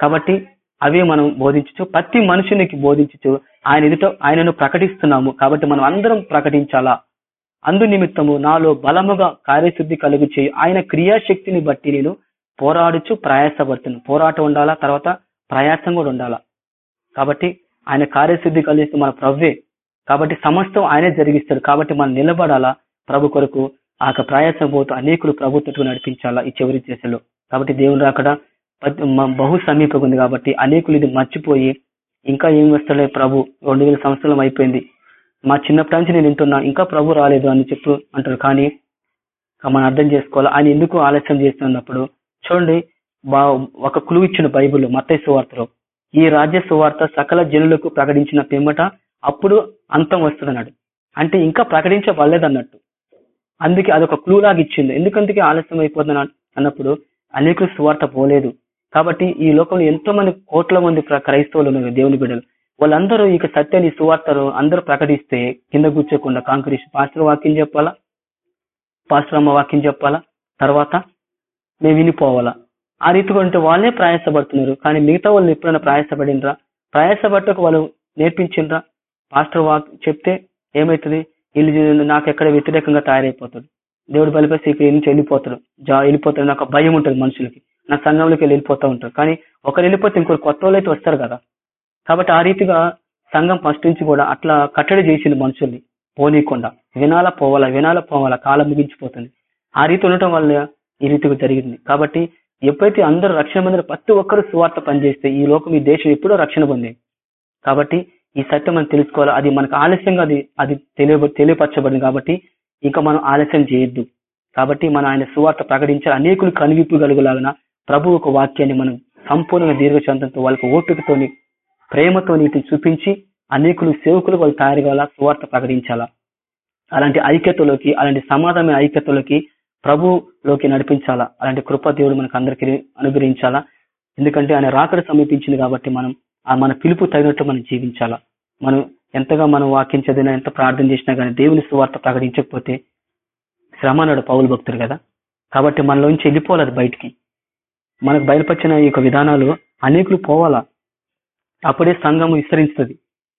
కాబట్టి అవే మనం బోధించచ్చు ప్రతి మనుషునికి బోధించచ్చు ఆయన ఎదుట ఆయనను ప్రకటిస్తున్నాము. కాబట్టి మనం అందరం ప్రకటించాలా? అందు నిమిత్తము నాలో బలముగా కార్యశుద్ధి కలుగు చేయి ఆయన క్రియాశక్తిని బట్టి నేను పోరాడుచు ప్రయాసపడుతుంది పోరాటం ఉండాలా? తర్వాత ప్రయాసం కూడా ఉండాలా? కాబట్టి ఆయన కార్యసిద్ధి కలిగిస్తూ మన ప్రవ్వే కాబట్టి సమస్తం ఆయనే జరిగిస్తాడు. కాబట్టి మనం నిలబడాలా? ప్రభు కొరకు ఆ యొక్క ప్రయాసం పోతూ అనేకులు ప్రభుత్వం నడిపించాలా? ఈ చివరి చేసలో. కాబట్టి దేవుడు అక్కడ బహు సమీపంగా ఉంది కాబట్టి అనేకులు ఇది మర్చిపోయి ఇంకా ఏం వస్తలే ప్రభు? రెండు వేల సంవత్సరాలు అయిపోయింది. మా చిన్నప్పటి నుంచి నేను వింటున్నా ఇంకా ప్రభు రాలేదు అని చెప్పు అంటారు. కానీ మనం అర్థం చేసుకోవాలి? ఆయన ఎందుకు ఆలస్యం చేస్తున్నప్పుడు చూడండి బా ఒక క్లూ ఇచ్చిన బైబుల్ మత్తయి సువార్తలో. ఈ రాజ్య సువార్త సకల జనులకు ప్రకటించిన పిమ్మట అప్పుడు అంతం వస్తుందన్నాడు. అంటే ఇంకా ప్రకటించబడలేదు అన్నట్టు అందుకే అదొక క్లూ లాగా ఇచ్చింది ఎందుకందుకే ఆలస్యం అయిపోతుంది అన్నప్పుడు అనేకులు సువార్త పోలేదు. కాబట్టి ఈ లోకంలో ఎంతో మంది కోట్ల మంది ప్ర- క్రైస్తవులు ఉన్నారు దేవుని బిడ్డలు. వాళ్ళందరూ ఇక సత్యాన్ని సువార్తలు అందరూ ప్రకటిస్తే కింద కూర్చోకుండా కాంకరీష్ పాస్టర్ వాక్యం చెప్పాలా? పాస్టర్ అమ్మ వాక్యం చెప్పాలా? తర్వాత మేము వినిపోవాలా? ఆ రీతిగా ఉంటే వాళ్ళే ప్రయాసపడుతున్నారు. కానీ మిగతా వాళ్ళు ఎప్పుడైనా ప్రయాసపడినరా ప్రయాసపడటకు వాళ్ళు నేర్పించిండ్రా? పాస్టర్ వాక్ చెప్తే ఏమవుతుంది వీళ్ళు నాకు ఎక్కడ వ్యతిరేకంగా తయారైపోతాడు దేవుడు బలిపేసి ఇక్కడ నుంచి వెళ్ళిపోతాడు. జా వెళ్ళిపోతాడు నాకు ఒక భయం ఉంటుంది మనుషులకి. నా సంఘంలోకి వెళ్ళి వెళ్ళిపోతూ ఉంటారు. కానీ ఒకరు వెళ్ళిపోతే ఇంకొకరు కొత్త వాళ్ళు అయితే వస్తారు కదా. కాబట్టి ఆ రీతిగా సంఘం ఫస్ట్ నుంచి కూడా అట్లా కట్టడి చేసింది మనుషుల్ని. పోనీయకుండా. వినాలా పోవాలా? వినాలా పోవాలా? కాలం ముగించిపోతుంది. ఆ రీతి ఉండటం వల్ల ఈ రీతిగా జరిగింది. కాబట్టి ఎప్పుడైతే అందరూ రక్షణ పొందిన ప్రతి ఒక్కరు సువార్త పనిచేస్తే ఈ లోకం ఈ దేశం ఎప్పుడో రక్షణ పొందింది కాబట్టి ఈ సత్యం మనం తెలుసుకోవాలి. అది మనకు ఆలస్యంగా అది అది తెలియ తెలియపరచబడింది కాబట్టి ఇంకా మనం ఆలస్యం చేయొద్దు. కాబట్టి మనం ఆయన సువార్త ప్రకటించాలి. అనేకులు కనువిప్పు కలుగులాగిన ప్రభు ఒక వాక్యాన్ని మనం సంపూర్ణంగా దీర్ఘశాంతంతో వాళ్ళకి ఓపికతోని ప్రేమతో నీటిని చూపించి అనేకులు సేవకులు వాళ్ళు తయారు కావాలా? సువార్త ప్రకటించాలా? అలాంటి ఐక్యతలోకి అలాంటి సమాధానమైన ఐక్యతలోకి ప్రభులోకి నడిపించాలా? అలాంటి కృప దేవుడు మనకు అందరికీ అనుగ్రహించాలా? ఎందుకంటే ఆయన రాకడ సమీపించింది కాబట్టి మనం ఆ మన పిలుపు తగినట్టు మనం జీవించాలా? మనం ఎంతగా మనం వాక్యం చదివినా ఎంత ప్రార్థన చేసినా కానీ దేవుని సువార్త ప్రకటించకపోతే శ్రమ అన్నాడు పౌలు భక్తుడు కదా? కాబట్టి మనలోంచి వెళ్ళిపోవాలి అది బయటికి. మనకు బయలుపరిచిన ఈ యొక్క విధానాలు అనేకులు పోవాలా? అప్పుడే సంఘం విస్తరిస్తుంది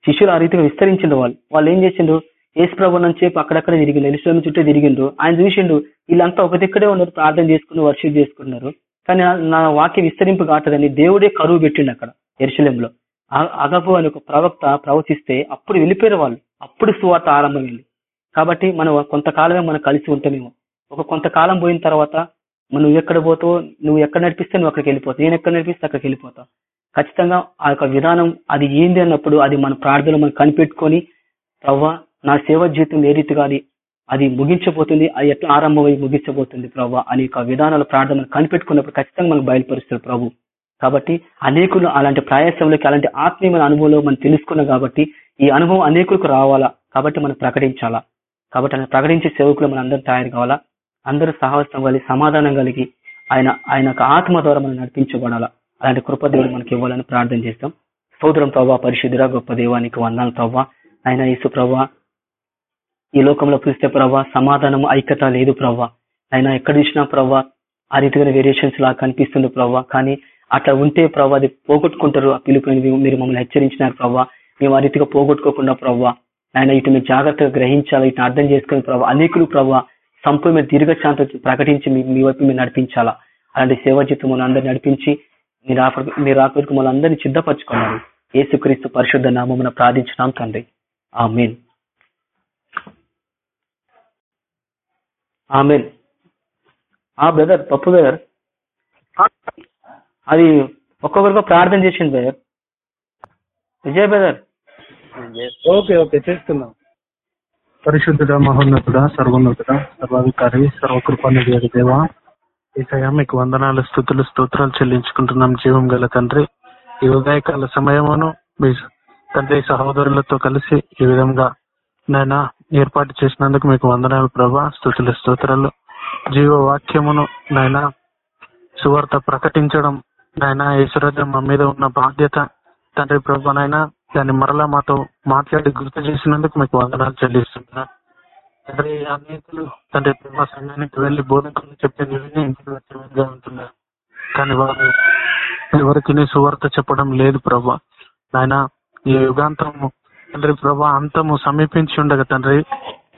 శిష్యులు ఆ రీతిగా విస్తరించింది వాళ్ళు. వాళ్ళు ఏం చేసిండ్రు? యేసు ప్రభు నుంచి చెప్పి అక్కడక్కడ తిరిగిండు ఎలిశ్వరం చుట్టూ తిరిగిండు. ఆయన చూసిండు వీళ్ళంతా ఒక దిక్కడే ఉన్నారు ప్రార్థన చేసుకుని వర్షిప్ చేసుకున్నారు. కానీ నా- వాక్య విస్తరింపు కాటదని దేవుడే కరువు పెట్టిండు అక్కడ ఎరుశలంలో అగపు అని ఒక ప్రవక్త ప్రవచిస్తే అప్పుడు వెళ్ళిపోయారు వాళ్ళు అప్పుడు సువార్త ఆరంభమైంది. కాబట్టి మనం కొంతకాలమే మనం కలిసి ఉంటామేమో. ఒక కొంతకాలం పోయిన తర్వాత నువ్వు ఎక్కడ పోతావో నువ్వు ఎక్కడ నడిపిస్తే నువ్వు అక్కడికి వెళ్ళిపోతావు. నేను ఎక్కడ నడిపిస్తే అక్కడికి వెళ్ళిపోతావు. ఖచ్చితంగా ఆ యొక్క విధానం అది ఏంది అన్నప్పుడు అది మన ప్రార్థన మనం కనిపెట్టుకొని ప్రవ్వా నా సేవ జీవితం ఏ రీతిగా అది అది ముగించబోతుంది అది ఎట్లా ఆరంభమై ముగించబోతుంది ప్రభు అనేక విధానాల ప్రార్థన కనిపెట్టుకున్నప్పుడు ఖచ్చితంగా మనకు బయలుపరుస్తారు ప్రభు. కాబట్టి అనేకులు అలాంటి ప్రయాసంలోకి అలాంటి ఆత్మీయమైన అనుభవంలో మనం తెలుసుకున్నాం కాబట్టి ఈ అనుభవం అనేకులకు రావాలా? కాబట్టి మనం ప్రకటించాలా? కాబట్టి ఆయన ప్రకటించే సేవకులు మనం అందరం తయారు కావాలా? అందరూ సహవాసం కలిగి సమాధానం కలిగి ఆయన ఆయన యొక్క ఆత్మ ద్వారా మనం నడిపించబడాలా? అలాంటి కృపదేవుడు మనకి ఇవ్వాలని ప్రార్థన చేస్తాం. సోదరం ప్రభా పరిశుద్ధురా గొప్ప దేవానికి వందాలు ప్రభా. ఆయన యేసు ప్రభా ఈ లోకంలో చూస్తే ప్రవ్వా సమాధానం ఐక్యత లేదు ప్రవ్వా. అయినా ఎక్కడ చూసినా ప్రవ్వా ఆ రీతిగా వేరియేషన్స్ లా కనిపిస్తుంది ప్రవ్వా. కానీ అట్లా ఉంటే ప్రవ్వా అది పోగొట్టుకుంటారు ఆ పిలుపుని మీరు- మమ్మల్ని హెచ్చరించినారు ప్రభా మేము ఆ రీతిగా పోగొట్టుకోకుండా ప్రవ్వా. ఆయన ఇటు మీరు జాగ్రత్తగా గ్రహించాలి ఇటు అర్థం చేసుకుని ప్రభా అనేకులు ప్రభా సంపూర్ణ దీర్ఘశాంత ప్రకటించి మీ మీ వైపు మీరు నడిపించాలా. అలాంటి సేవా జీవితం మన అందరిని నడిపించి మీరు ఆఫర్ మీరు ఆఫర్కి మమ్మల్ని అందరినీ సిద్ధపరచుకోవాలి యేసుక్రీస్తు పరిశుద్ధ నామమున ప్రార్థించినాం తండ్రి. ఆమెన్. ఆమెన్. ఆ బ్రదర్ పప్పు బ్రదర్? అది ఒక్కొక్కరిగా ప్రార్థన చేసింది brother. Vijay brother? Okay okay చేస్తున్నాం. పరిశుద్ధుడ మహోన్నతుడ సర్వోన్నతుడ సర్వాధికారి సర్వకృపానిధి దేవ ఈసయ మీకు వందనాలు స్థుతులు స్తోత్రాలు చెల్లించుకుంటున్నాం జీవం గల తండ్రి. ఈ ఉదయకాల సమయమును మీ తండ్రి సహోదరులతో కలిసి ఈ విధంగా నాయన ఏర్పాటు చేసినందుకు మీకు వందనాలు ప్రభా స్థుతులు స్తోత్రాలు. జీవ వాక్యమును నాయన సువార్త ప్రకటించడం నాయన ఈశ్వరజ మా మీద ఉన్న బాధ్యత. తండ్రి ప్రభా నాయన దాన్ని మరలా మాతో మాట్లాడి గుర్తు చేసినందుకు మీకు వందనాలు చెల్లిస్తున్నా తండ్రి అనేకులు తండ్రి ప్రభా సంఘానికి వెళ్ళి బోధకులు చెప్పేది విని ఇంటికి ఉంటున్నారు. కానీ వారు ఎవరికి సువార్త చెప్పడం లేదు ప్రభా. నాయన ఈ యుగాంతము తండ్రి ప్రభా అంతము సమీపించి ఉండగా తండ్రి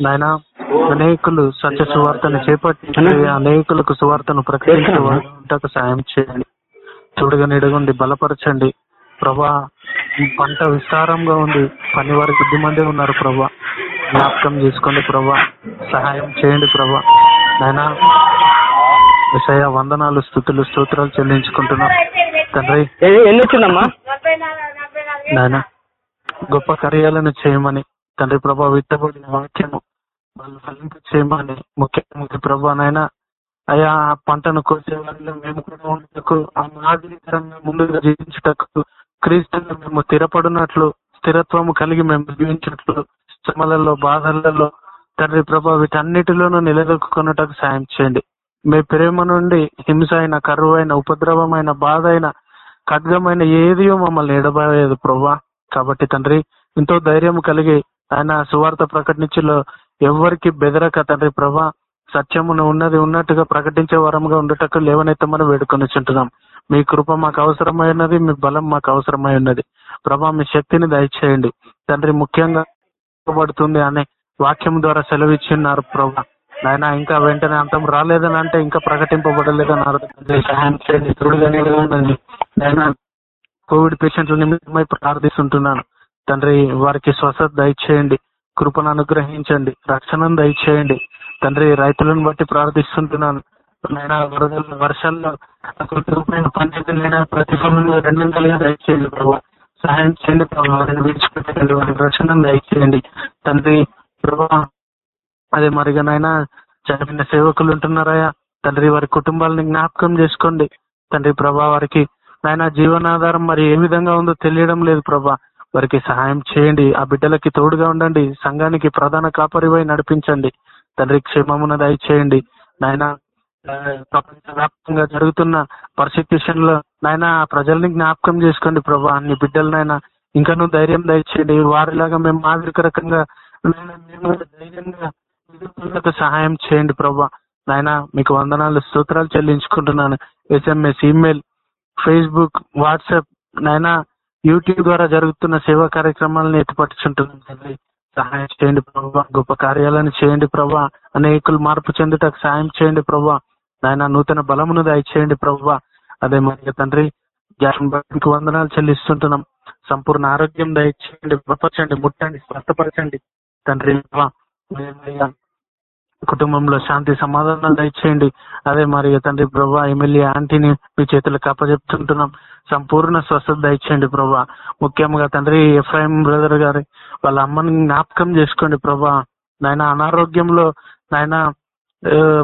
నాయన అనేకులు సత్య సువార్తను చేపట్టి అనేకులకు సువార్తను ప్రకటించే వారు ఉంటకు సాయం చేయండి. చూడగా నిడగండి బలపరచండి. ప్రభా ఈ పంట విస్తారంగా ఉంది. పని వారి కొద్ది మంది ఉన్నారు ప్రభా. జ్ఞాపకం చేసుకోండి ప్రభా. సహాయం చేయండి ప్రభా. నాయన విషయ వందనాలు స్థుతులు స్తోత్రాలు చెల్లించుకుంటున్నాం. తండ్రి ఏ- ఎన్ని వచ్చిందమ్మా? నాయన గొప్ప కార్యాలను చేయమని తండ్రి ప్రభా విత్తబడిన వాక్యము వాళ్ళు ఫలింపు చేయమని ముఖ్య ముఖ్య ప్రభా అయా ఆ పంటను కోసే వారిలో మేము కూడా ఉండటకు ఆ మాదిరికరంగా ముందుగా జీవించుటకు క్రీస్తులు మేము స్థిరపడినట్లు స్థిరత్వము కలిగి మేము జీవించినట్లు శ్రమలలో బాధలలో తండ్రి ప్రభా వీటన్నిటిలోనూ నిలదొక్కున్నటకు సాయం చేయండి. మీ ప్రేమ నుండి హింస అయిన కరువు అయిన ఉపద్రవమైన బాధ అయిన ఖడ్గమైన ఏదియో మమ్మల్ని ఎడబాలేదు ప్రభా. కాబట్టి తండ్రి ఎంతో ధైర్యం కలిగి ఆయన సువార్త ప్రకటించలో ఎవరికి బెదరక తండ్రి ప్రభా సత్యమును ఉన్నది ఉన్నట్టుగా ప్రకటించే వరంగా ఉండటకు లేవనెత్తమని వేడుకొని చుంటున్నాం. మీ కృప మాకు అవసరమైనది మీ బలం మాకు అవసరమై ఉన్నది. ప్రభా మీ శక్తిని దయచేయండి. తండ్రి ముఖ్యంగా పడుతుంది అనే వాక్యం ద్వారా సెలవిచ్చిన్నారు ప్రభా. నాయన ఇంకా వెంటనే అంతం రాలేదని అంటే ఇంకా ప్రకటింపబడలేదని అర్థం. సహాయం చేయండి కోవిడ్ పేషెంట్ల నిమిత్తమై ప్రార్థిస్తుంటున్నాను. తండ్రి వారికి స్వస్థత దయచేయండి. కృపను అనుగ్రహించండి. రక్షణను దయచేయండి. తండ్రి రైతులను బట్టి ప్రార్థిస్తుంటున్నాను. నైనా వరదల వర్షాల్లో పంచాయతీ రూపాయల పంచాయతీలైనా ప్రతిఫలం రెండంతలుగా దయచేయండి ప్రభావ సహాయం చేయండి ప్రభావ వారిని విడిచిపెట్టండి వారి రక్షణను దయచేయండి. తండ్రి ప్రభా అదే మరిగనైనా చనిపోయిన సేవకులు ఉంటున్నారయ్యా. తండ్రి వారి కుటుంబాలని జ్ఞాపకం చేసుకోండి. తండ్రి ప్రభా వారికి నాయన జీవనాధారం మరి ఏ విధంగా ఉందో తెలియడం లేదు ప్రభా. వారికి సహాయం చేయండి. ఆ బిడ్డలకి తోడుగా ఉండండి. సంఘానికి ప్రధాన కాపరివై నడిపించండి. తండ్రి క్షేమమున దయచేయండి. నాయన ప్రపంచవ్యాప్తంగా జరుగుతున్న పర్సిక్యూషన్లో నాయన ప్రజల్ని జ్ఞాపకం చేసుకోండి ప్రభా. నీ బిడ్డలనైనా నువ్వు ధైర్యం దయచేయండి. వారిలాగా మేము మాదిరికరకంగా మేము ధైర్యంగా సహాయం చేయండి ప్రభా. నాయన మీకు వందనాలు సూత్రాలు చెల్లించుకుంటున్నాను. ఎస్ఎంఎస్ ఈమెయిల్ ఫేస్బుక్ వాట్సాప్ నైనా యూట్యూబ్ ద్వారా జరుగుతున్న సేవా కార్యక్రమాలను ఎత్తుపట్టుచుంటున్నాం తండ్రి సహాయం చేయండి ప్రభా గొప్ప కార్యాలను చేయండి ప్రభా అనేకులు మార్పు చెందుటకు సాయం చేయండి ప్రభా నాయన నూతన బలమును దయచేయండి ప్రభా. అదే మరి తండ్రి మీకు వందనాలు చెల్లిస్తుంటున్నాం. సంపూర్ణ ఆరోగ్యం దయచేయండి బలపరచండి ముట్టండి స్వస్థపరచండి. తండ్రి కుటుంబంలో శాంతి సమాధానాలు దయచేయండి. అదే మరి తండ్రి ప్రభా ఎమ్మెల్యే ఆంటీని మీ చేతులకు అప్పచెప్తుంటున్నాం. సంపూర్ణ స్వస్థత దయచేయండి ప్రభా. ముఖ్యంగా తండ్రి ఎఫ్ఐఎం బ్రదర్ గారి వాళ్ళ అమ్మని జ్ఞాపకం చేసుకోండి ప్రభా. నాయన అనారోగ్యంలో నాయన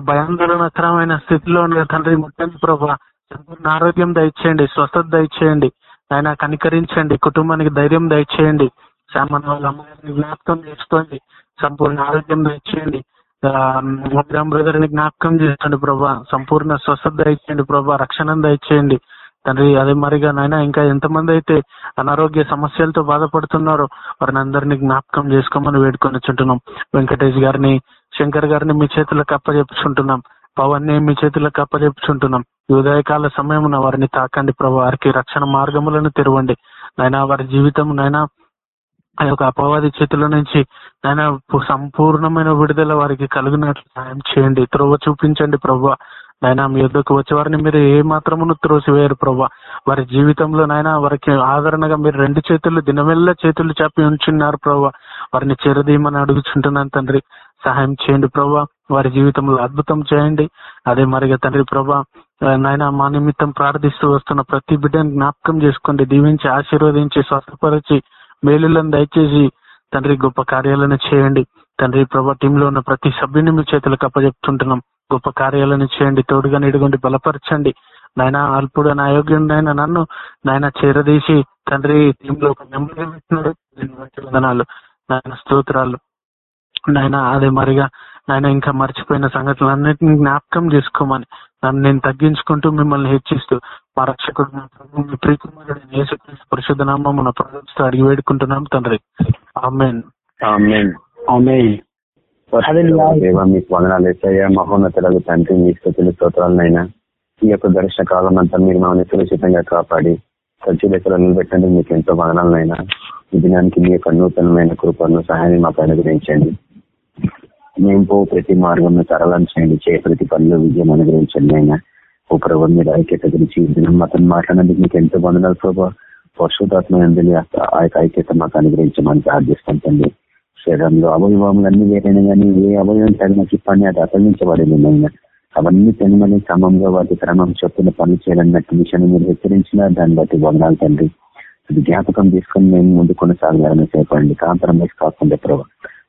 భయాందోళనకరమైన స్థితిలో ఉన్న తండ్రి ముట్టండి ప్రభా సంపూర్ణ ఆరోగ్యం దయచేయండి స్వస్థత దయచేయండి. ఆయన కనికరించండి కుటుంబానికి ధైర్యం దయచేయండి. సామాన్ వాళ్ళ అమ్మగారిని జ్ఞాపకం చేసుకోండి. సంపూర్ణ ఆరోగ్యం దయచేయండి. ముగ్గురం బ్రదర్ని జ్ఞాపకం చేసుకోండి ప్రభా. సంపూర్ణ స్వస్థత దయచేయండి ప్రభా. రక్షణ దయచేయండి. తండ్రి అదే మరిగా నాయన ఇంకా ఎంతమంది అయితే అనారోగ్య సమస్యలతో బాధపడుతున్నారో వారిని అందరినీ జ్ఞాపకం చేసుకోమని వేడుకొని చుంటున్నాం. వెంకటేష్ గారిని శంకర్ గారిని మీ చేతులకు అప్పచెప్పుచుంటున్నాం పవన్ని మీ చేతులకు అప్పచెప్పుచుంటున్నాం ఉదయకాల సమయమున వారిని తాకండి ప్రభు. వారికి రక్షణ మార్గములను తెరవండి. నాయన వారి జీవితం నైనా ఆ యొక్క అపవాది చేతుల నుంచి ఆయన సంపూర్ణమైన విడుదల వారికి కలిగినట్లు సాయం చేయండి. త్రోవ చూపించండి ప్రభా నాయన మీ యొక్కకు వచ్చే వారిని మీరు ఏ మాత్రమును త్రోసివేయరు ప్రభా వారి జీవితంలో నాయన వారికి ఆదరణగా మీరు రెండు చేతులు దినమెల్లా చేతులు చాపి ఉంచున్నారు ప్రభా వారిని చెరదీయమని అడుగుచుంటున్నాను తండ్రి. సహాయం చేయండి ప్రభా వారి జీవితంలో అద్భుతం చేయండి. అదే మరిగా తండ్రి ప్రభా నాయన మా నిమిత్తం ప్రార్థిస్తూ వస్తున్న ప్రతి బిడ్డను జ్ఞాపకం చేసుకోండి. దీవించి ఆశీర్వదించి స్వస్థపరిచి మేలులను దయచేసి తండ్రి గొప్ప కార్యాలను చేయండి. తండ్రి ప్రభా టీంలో ఉన్న ప్రతి సభ్యుని మీ చేతులకు అప్పజెప్తుంటున్నాం. గొప్ప కార్యాలను చేయండి తోడుగా నిడుగుండి బలపరచండి. నాయన అల్పుడు నా అయోగ్యుడైన నన్ను నాయన చేరదీసి తండ్రి టీంలో ఒక మెంబర్గా పెట్టినాడు. వందనాలు నాయన స్తోత్రాలు. నాయన అదే మరిగా నాయన ఇంకా మర్చిపోయిన సంగతులన్నింటినీ జ్ఞాపకం చేసుకోమని నన్ను నేను తగ్గించుకుంటూ మిమ్మల్ని హెచ్చిస్తూ మా రక్షకుడు మా మీ యేసుక్రీస్తు పరిశుద్ధ నామమున ప్రభుత్వం అడిగి వేడుకుంటున్నాం తండ్రి ఆమెన్ ఆమేన్. ఆమేన్. హల్లెలూయా. దేవా మీకు వందనాలు మహోన్నతులకు తండ్రి మీ స్థుతులు స్తోత్రాలనైనా ఈ యొక్క దర్శన కాలం అంతా మీరు మమ్మల్ని సురక్షితంగా కాపాడి సజ్జులెక్కలు నిలబెట్టండి మీకు ఎంతో వదనాలనైనా ఈ దినానికి మీ యొక్క నూతనమైన కృపను సహాయాన్ని మాకు అనుగ్రహించండి మేము పో ప్రతి మార్గంలో సరళం చేయండి. చే ప్రతి పనిలో విజయం అనుగ్రహించండి అయినా ఓ ప్రభు మీద ఐక్యత గురించి ఈ దినం అతను మాట్లాడినందుకు మీకు ఎంతో వందనాలు ప్రభావ పశుతాత్మ ఆ యొక్క ఐక్యత మాకు అనుగ్రహించమని ప్రార్థిస్తాం తండ్రి. శరీరంలో అవయవములన్నీ వేరైనా కానీ ఏ అవయవం తగిన పని అది అపగించబడింది అయినా అవన్నీ తినమని క్రమంలో వాటి క్రమం చొప్పున పనులు చేయాలన్నట్టు విషయాన్ని మీరు హెచ్చరించిన దాన్ని బట్టి వందనాలు తండ్రి. జ్ఞాపకం తీసుకొని మేము ముందు కొనసాగాలని చెప్పండి. కాంప్రమైజ్ కాకుండా ప్రభావ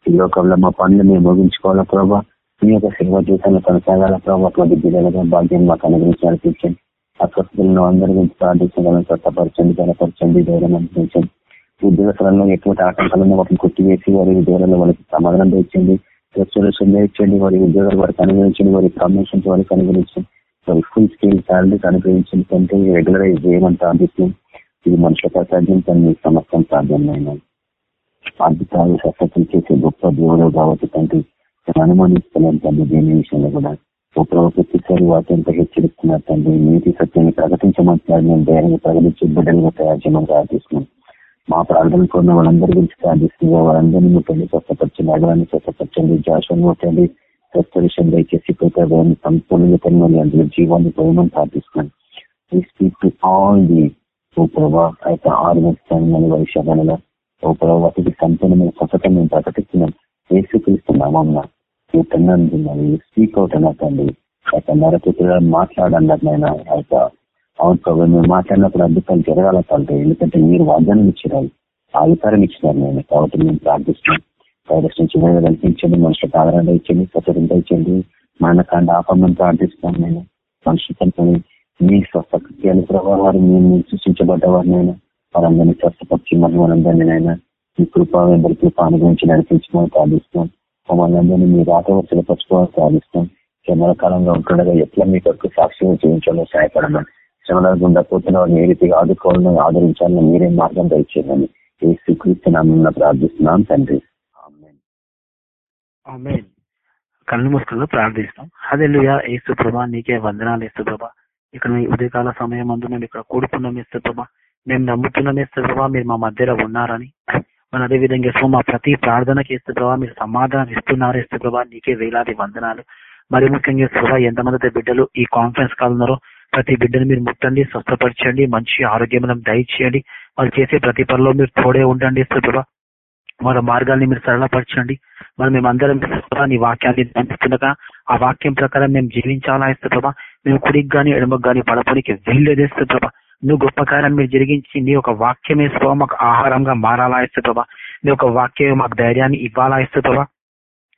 ఈ లోకంలో మా పనులు మేము ముగించుకోవాలా ప్రభావ మీ యొక్క సేవ జీవితంలో కొనసాగాల ప్రభావ కొద్ది బిడ్డలుగా భాగ్యం మాకు అనుగ్రహించాలి తీర్చండి. అస్వస్థలను అందరి గురించి ప్రార్థించగలను స్వస్థపరచండి బలపరచండి ధైర్యం అనిపించండి స్థలంలో ఎటువంటి ఆటంకాలను వాటిని కొట్టివేసి వారి ఉద్యోగాల్లో వాళ్ళకి సమాధానం తెచ్చండి రెస్టరేషన్ ఇచ్చండి వారి ఉద్యోగాలు వారికి అనుగ్రహించండి వారి ప్రమోషన్స్ వారికి అనుగ్రహించండి. వారి ఫుల్ స్కేల్ శాలరీస్ అనుగ్రహించండి. కంటే రెగ్యులరైజ్ చేయమని ప్రార్థిస్తుంది ఇది మనుషులకు సాధ్యం కానీ మీ సమస్తం సాధ్యమైన అద్భుతాలు సత్యం చేసే గొప్ప దేవుడు కాబట్టి తండ్రి నేను అనుమానిస్తున్నాను తండ్రి దేని విషయంలో కూడా. ఒక ప్రతిసారి వాక్యంతో హెచ్చరిస్తున్నారు తండ్రి. నీతి సత్యాన్ని ప్రకటించమంటున్నారు. నేను ధైర్యంగా ప్రకటించి బిడ్డలుగా తయారు చేయమని ప్రార్థిస్తున్నాను మా ప్రార్థన కోరిన వాళ్ళందరి గురించి ప్రార్థిస్తున్నారు వాళ్ళందరినీ ముట్టండి స్వస్థపరచండి. అగరాన్ని స్వస్థపరచండి జాషను ముట్టండి స్వస్థ దయచేసి ప్రతి సంపూర్ణంగా తనమని అందులో జీవాన్ని పోయమని ప్రార్థిస్తున్నాను ఈ స్పీక్ టు ఆల్ ది ఓ ప్రభా అయితే ఆరు వైశాఖలో ఓ ప్రభావ సంపూర్ణమైన స్వస్థత మేము ప్రకటిస్తున్నాం. ఏసుక్రీస్తున్నామన్నా నువ్వు తిన్నందున్నారు స్పీక్ అవుట్ అన్నట్టండి అయితే నరపుత్రులు మాట్లాడన్నారు నాయన. అయితే అవును ప్రభు మేము మాట్లాడినప్పుడు అద్భుతాలు జరగాల తండ్రి. ఎందుకంటే మీరు వాగ్దానం ఇచ్చినారు. అధికారం ఇచ్చినారు నేను కాబట్టి మేము ప్రార్థిస్తున్నాం. వైరస్ నుంచి మేము కల్పించండి మనుషులకు ఆదరణ ఇచ్చండి స్వతంత్ర ఇచ్చండి మరణకాండ ఆపమని ప్రార్థిస్తున్నాం నేను మనుషులతో మీ స్వస్థ ప్రభావ వారు మేము సృష్టించబడ్డవారు నేను. వారందరినీ స్వస్థపరిచి మరియు మనందరినీ నైనా మీ కృప అందరి కృప అనుభవించి నడిపించమని ప్రార్థిస్తున్నాం. మమ్మల్ని మీ రాతవర్తలు పరచుకోవాలని ప్రార్థిస్తున్నాం. శ్రమల కాలంలో ఉంటుండగా ఎట్లా మీ కొరకు సాక్షిగా జీవించాలో సహాయపడమని శ్రమల గుండా పోతున్న వారిని ఏ రీతిగా ఆదుకోవాలని ఆదరించాలని మీరే మార్గం దయచేయమని ఏ స్వీకరిస్తున్నామన్న ప్రార్థిస్తున్నాం తండ్రి. కళ్ళు మూసుకుని ప్రార్థిస్తాం. హల్లెలూయా. ఏసు ప్రభా నీకే వందనాలు ఏసు ప్రభా. ఇక్కడ మీ ఉదయకాల సమయం అందు మేము ఇక్కడ కూడుకున్నాం ఏసు ప్రభా. మేము నమ్ముతున్నాం యేసు మీరు మా మధ్యలో ఉన్నారని. మన అదే విధంగా మా ప్రతి ప్రార్థనకి యేసు మీరు సమాధానం ఇస్తున్నారు. యేసు నీకే వేలాది వందనాలు. మరి ముఖ్యంగా యేసు ఎంతమంది బిడ్డలు ఈ కాన్ఫరెన్స్ కాల్ ఉన్నారో ప్రతి బిడ్డను మీరు ముట్టండి స్వస్థపరచండి మంచి ఆరోగ్యం దయచేయండి. వాళ్ళు చేసే ప్రతి పనిలో మీరు తోడే ఉండండి యేసు ప్రభా. వాళ్ళ మార్గాల్ని మీరు సరళపరచండి. మరి మేము అందరం నీ వాక్యాన్ని ధ్యానిస్తుండగా ఆ వాక్యం ప్రకారం మేము జీవించాలా ఇస్తే ప్రభా? మేము కుడికి కానీ ఎడమకు కానీ పడపనికి వెళ్ళేదేస్తే ప్రభా. నువ్వు గొప్పకారం మీరు జరిగించి నీ ఒక వాక్యం వేసుకో మాకు ఆహారంగా మారాలా ఇస్తే నీ యొక్క వాక్యం మాకు ధైర్యాన్ని ఇవ్వాలా ఇస్తే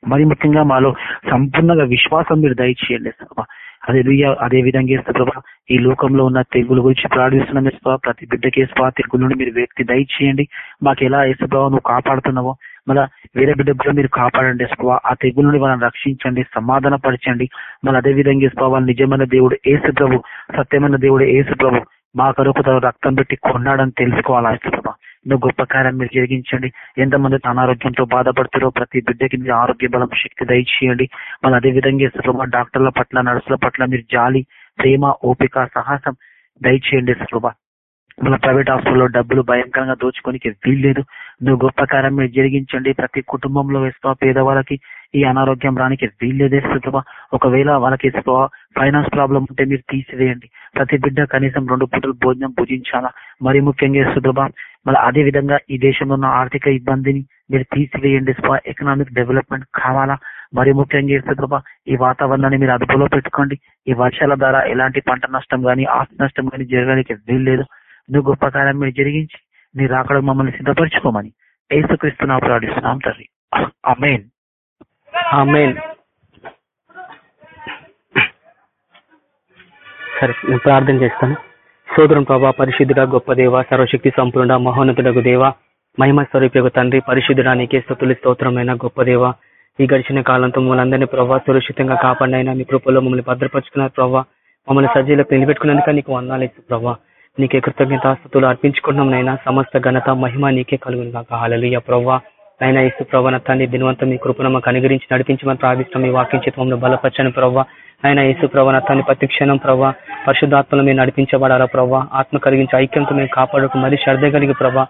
మరి ముఖ్యంగా మాలో సంపూర్ణంగా విశ్వాసం మీరు దయచేయండి ప్రభా. అదే అదే విధంగా వేస్తే ప్రభా ఈ లోకంలో ఉన్న తెగుల గురించి ప్రార్థిస్తున్నాం వేసుకో ప్రతి బిడ్డకి వేసుకో తెగుల నుండి మీరు వ్యక్తి దయచేయండి. మాకు ఎలా వేస్తే ప్రభావ నువ్వు కాపాడుతున్నావో మళ్ళీ వేరే బిడ్డ కూడా మీరు కాపాడండి వేసుకోవా ఆ తెగుల నుండి వాళ్ళని రక్షించండి సమాధాన పరచండి మళ్ళీ అదే విధంగా వేసుకోవాలి నిజమైన దేవుడు ఏసు ప్రభు సత్యమైన దేవుడు ఏసు ప్రభు. మా కొరకు తన రక్తం పెట్టి కొన్నాడని తెలుసుకోవాలా ప్రభా నువ్వు గొప్ప కార్యం మీరు జరిగించండి. ఎంతమంది అనారోగ్యంతో బాధపడుతారో ప్రతి బిడ్డకి మీరు ఆరోగ్య బలం శక్తి దయచేయండి. మళ్ళీ అదే విధంగా ప్రభా డాక్టర్ల పట్ల నర్సుల పట్ల మీరు జాలి ప్రేమ ఓపిక సాహసం దయచేయండి ప్రభా మన ప్రైవేట్ హాస్పిటల్లో డబ్బులు భయంకరంగా దోచుకోనికి వీల్లేదు. నువ్వు గొప్ప కార్యం మీరు జరిగించండి. ప్రతి కుటుంబంలో వేసుకో పేదవాళ్ళకి ఈ అనారోగ్యం రానికి వీల్లేదే ప్రభా ఒకవేళ వాళ్ళకి ఫైనాన్స్ ప్రాబ్లం ఉంటే మీరు తీసివేయండి. ప్రతి బిడ్డ కనీసం రెండు పూటలు భోజనం పూజించాలా? మరి ముఖ్యంగా సుప్రభ మళ్ళీ అదే విధంగా ఈ దేశంలో ఉన్న ఆర్థిక ఇబ్బందిని మీరు తీసివేయండి. స్వా ఎకనామిక్ డెవలప్మెంట్ కావాలా? మరి ముఖ్యంగా సుప్రభ ఈ వాతావరణాన్ని మీరు అదుపులో పెట్టుకోండి. ఈ వర్షాల ద్వారా ఎలాంటి పంట నష్టం గానీ ఆస్తి నష్టం గానీ జరగడానికి వీల్లేదు. నువ్వు గొప్ప కార్యం మీరు జరిగించి నీ రాకడ మమ్మల్ని సిద్ధపరచుకోమని ఏసుక్రీస్తు నా ప్రార్థిస్తున్నాం తండ్రి. అమేన్ ఆమెన్ సరే నేను ప్రార్థన చేస్తాను. సోదరం ప్రభా పరిశుద్ధుడ గొప్ప దేవ సర్వశక్తి సంపూర్ణ మహోన్నతుడకు దేవ మహిమ స్వరూపకు తండ్రి పరిశుద్ధుడా నీకే స్థుతులు స్తోత్రమైన గొప్ప దేవ. ఈ గడిచిన కాలంతో మమ్మల్ని ప్రభా ప్రభావ సురక్షితంగా కాపాడినైనా మీ కృపలో మమ్మల్ని భద్రపరుచుకున్నారు ప్రభావ మమ్మల్ని సజ్జీలో నిలబెట్టుకున్నందుక నీకు వందాలు ఇస్తు ప్రభావ నీకే కృతజ్ఞతాస్తుతులు అర్పించుకున్నాం నైనా. సమస్త ఘనత మహిమ నీకే కలుగును కాక హాలలుయ ప్రభా. ఆయన ఇసు ప్రభా తండ్రి దినవంతం మీ కృపను మాకు అనుగ్రహించి నడిపించమని ప్రార్థిస్తాం మీ వాక్యం చిత్రంలో బలపరచని ప్రభావ ఆయన యేసు ప్రభా తండ్రి ప్రతి క్షణం ప్రభా పరిశుద్ధాత్మలో మేము నడిపించబడాలా ప్రభా. ఆత్మ కలిగించి ఐక్యంతో మేము కాపాడుకు మరి శ్రద్ధ కలిగి ప్రభా.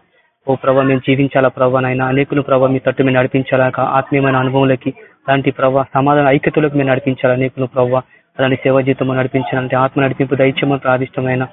ఓ ప్రభా మేము జీవించాలా ప్రభా నాయన. అనేకులు ప్రభా మీ తట్టు మేము నడిపించాలాక ఆత్మీయమైన అనుభవంలోకి అలాంటి ప్రభా. సమాధాన ఐక్యతలకు మేము నడిపించాలా అనేకులు ప్రభావ అలాంటి సేవా జీవితం నడిపించాలంటే ఆత్మ నడిపింపు దైత్యమని ప్రార్థిష్టమైన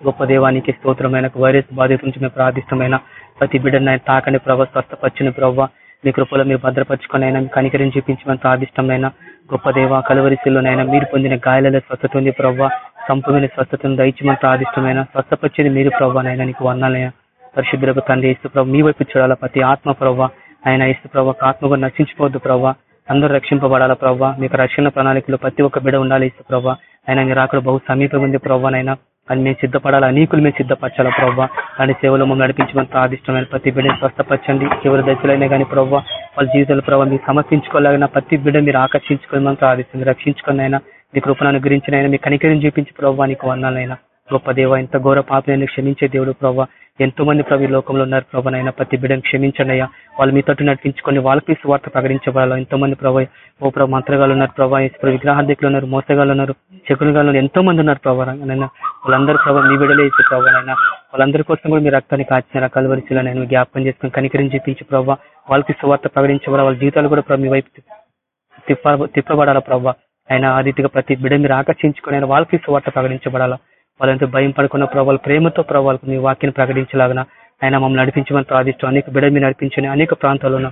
గొప్ప దేవానికి స్తోత్రమైన వైరస్ బాధిత నుంచి మేము ప్రార్థిష్టమైన ప్రతి బిడ్డను తాకని ప్రభావ స్వస్థపచ్చిన ప్రభావ మీ కృపలో మీరు భద్రపరచుకొని అయినా మీ కనికరిని చూపించమని ప్రార్థిష్టమైన గొప్ప దేవ కలవరిశిల్లోనైనా మీరు పొందిన గాయాలలో స్వస్థత ఉంది ప్రభావ సంపూర్ణ స్వస్థతను దయచమని ప్రార్థిష్టమైన స్వస్థపచ్చేది మీరు ప్రవ్వనైనా నీకు వర్ణాలయ పరిశుద్ధులకు తండ్రి ఇస్తు ప్రభు మీ వైపు చూడాల ప్రతి ఆత్మ ప్రవ్వ ఆయన ఇస్తు ప్రభావ ఆత్మగా నశించిపోవద్దు ప్రభావ అందరూ రక్షింపబడాలా ప్రవ్వ మీకు రక్షణ ప్రణాళికలో ప్రతి ఒక్క బిడ ఉండాలి ఇస్తు ప్రవ్వ ఆయన మీరు అక్కడ బహు సమీపం ఉంది ప్రవ్వనైనా అని మేము సిద్ధపడాలి. అనేకులు మేము సిద్ధపరచాలా ప్రభావ అని సేవలు మమ్మల్ని నడిపించమని ప్రార్థిష్టమైన ప్రతి బిడ్డని స్వస్థపరచండి. చివరి దశలైనా కానీ ప్రవ్వ వాళ్ళ జీవితాల ప్రభావ మీరు సమర్పించుకోలేగిన ప్రతి బిడ్డ మీరు ఆకర్షించుకోమని ప్రార్థిస్తుంది రక్షించుకుని అయినా మీ కృపను అనుగ్రహించిన అయినా మీ కనికరిని చూపించి ప్రభావ నీకు వందాలైనా గొప్ప దేవ ఇంత ఘోర పాపని క్షమించే దేవుడు ప్రభావ ఎంతో మంది ప్రభు లోకంలో ఉన్నారు ప్రభానైనా ప్రతి బిడ్డను క్షమించండి అయ్యా. వాళ్ళు మీ తట్టు నడిపించుకొని వాళ్ళకి స్వార్థ ప్రకటించబడాలి. ఎంతో మంది ప్రభావ ఓ ప్రభు మంత్రగాలు ఉన్నారు ప్రభావ విగ్రహాధికులు ఉన్నారు మోసగాళ్ళు ఉన్నారు శకునుగాలు ఎంతో మంది ఉన్నారు ప్రభా నైనా వాళ్ళందరూ ప్రభావ మీ బిడ్డలే ఇచ్చే ప్రభావైనా వాళ్ళందరి కోసం కూడా మీరు రక్తాన్ని కాచిన కలవరిశీలో నేను జ్ఞాపకం చేసుకుని కనికరించి చూపించి ప్రభావ వాళ్ళకి స్వార్థ ప్రకటించబడాలి. వాళ్ళ జీవితాలు కూడా ప్రభు మీ వైపు తిప్ప తిప్పబడాలా ప్రభావ ఆయన ఆ రీతిగా ప్రతి బిడ మీరు ఆకర్షించుకుని ఆయన వాళ్ళకి సువార్త ప్రకటించబడాలా. వాళ్ళంతా భయం పడుకున్న ప్రభావాలు ప్రేమతో ప్రభావాలకు మీ వాక్యాన్ని ప్రకటించలాగిన ఆయన మమ్మల్ని నడిపించమని ప్రార్థిస్తూ అనేక బిడ మీరు నడిపించండి. అనేక ప్రాంతాల్లో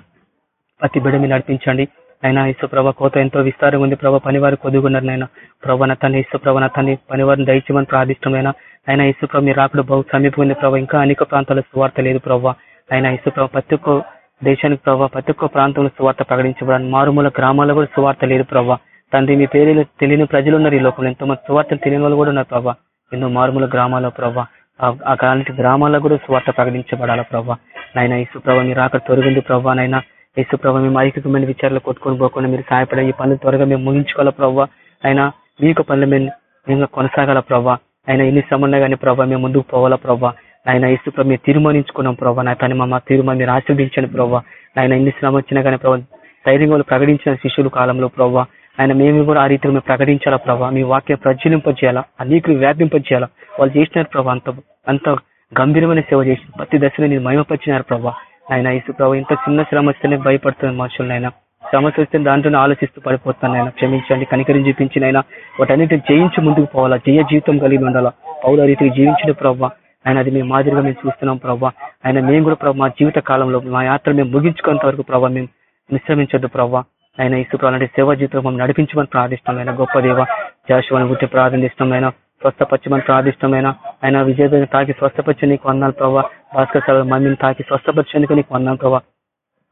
ప్రతి బిడ మీరు నడిపించండి. అయినా ఇసుప్రభ కోత ఎంతో విస్తారంగా ఉంది. ప్రభా పనివారు కొదుగున్నారు నాయన. ప్రభా తన ఇసు ప్రభా తన పనివారిని దయచేమని ప్రార్థిష్టమైన ఆయన ఇసుప్రభ మీరు రాకడ బహు సమీపం ఉంది ప్రభావ ఇంకా అనేక ప్రాంతాల్లో సువార్త లేదు ప్రభావ ఆయన ఇసుప్రభ ప్రతి ఒక్క దేశానికి ప్రభావ ప్రతి ఒక్క ప్రాంతంలో సువార్త ప్రకటించబడాలి. మారుమూల గ్రామాల్లో కూడా సువార్త లేదు ప్రభావ తండ్రి మీ పేరు తెలియని ప్రజలు ఉన్నారు ఈ లోకంలో. ఎంతో మంది సువార్తలు తెలియని వాళ్ళు కూడా ఉన్నారు ప్రభావ ఎన్నో మారుమూల గ్రామాల్లో ప్రభావ ఆ అలాంటి గ్రామాల్లో కూడా సువార్త ప్రకటించబడాల ప్రభా నాయన ఇసు ప్రభావ మీరు అక్కడ తొలగింది ప్రభావ నాయన? యేసు ప్రభా మేము ఐక్యమైన విచారాలు కొట్టుకొని పోకుండా మీరు సహాయపడే ఈ పనులు త్వరగా మేము ముగించుకోవాలా ప్రభా అయినా మీకు పనులు మేము మేము కొనసాగాల ప్రభావ ఆయన ఎన్ని శ్రమన్నా కానీ ప్రభావ మేము ముందుకు పోవాలా ప్రభావ ఆయన యేసు ప్రభావ మీరు తీర్మానించుకున్నాం ప్రభా నా తన మా తీర్మానం మీరు ఆశీర్దించండి ప్రభావ ఆయన ఎన్ని శ్రమ వచ్చినా కానీ ప్రభావ ధైర్యంగా ప్రకటించిన శిష్యుల కాలంలో ప్రభావ ఆయన మేము కూడా ఆ రీతిలో మేము ప్రకటించాలా ప్రభావ మీ వాక్య ప్రజ్వలింపజేయాలా? అనేకులు వ్యాపింపజేయాలా? వాళ్ళు చేసినారు ప్రభా? అంత అంత గంభీరమైన సేవ చేసి ప్రతి దశలో నేను మహిమపరిచినారు ప్రభా. ఆయన ఇసు ప్రభా ఇంత చిన్న శ్రమ వస్తేనే భయపడుతుంది మనుషులు ఆయన సమస్య వస్తే దాంట్లోనే ఆలోచిస్తూ పడిపోతాను ఆయన క్షమించండి కనికరిని చూపించిన ఆయన వాటన్నిటిని జయించి ముందుకు పోవాలా? జయ జీవితం కలిగి ఉండాలా? పౌల రీతికి జీవించిన ప్రభావ ఆయన అది మేము మాదిరిగా మేము చూస్తున్నాం ప్రభావ ఆయన మేము కూడా ప్రభావ మా జీవిత కాలంలో మా యాత్ర మేము ముగించుకున్నంత వరకు ప్రభావ మేము విశ్రమించొద్దు ప్రభావ ఆయన ఇసుకు అలాంటి సేవా జీవితం మమ్మల్ని నడిపించమని ప్రార్థిష్టమైన గొప్ప దేవ జాషువాని గురించి ప్రార్థిష్టమైన స్వస్థపచ్చమని ప్రార్థిష్టమైన. ఆయన విజయ తాకి స్వస్థపచ్చి నీకు అన్నాను ప్రభావ భాస్కర్ సార్ మమ్మీని తాకి స్వస్థపరిచేందుకు నీకు అన్నాను ప్రభావ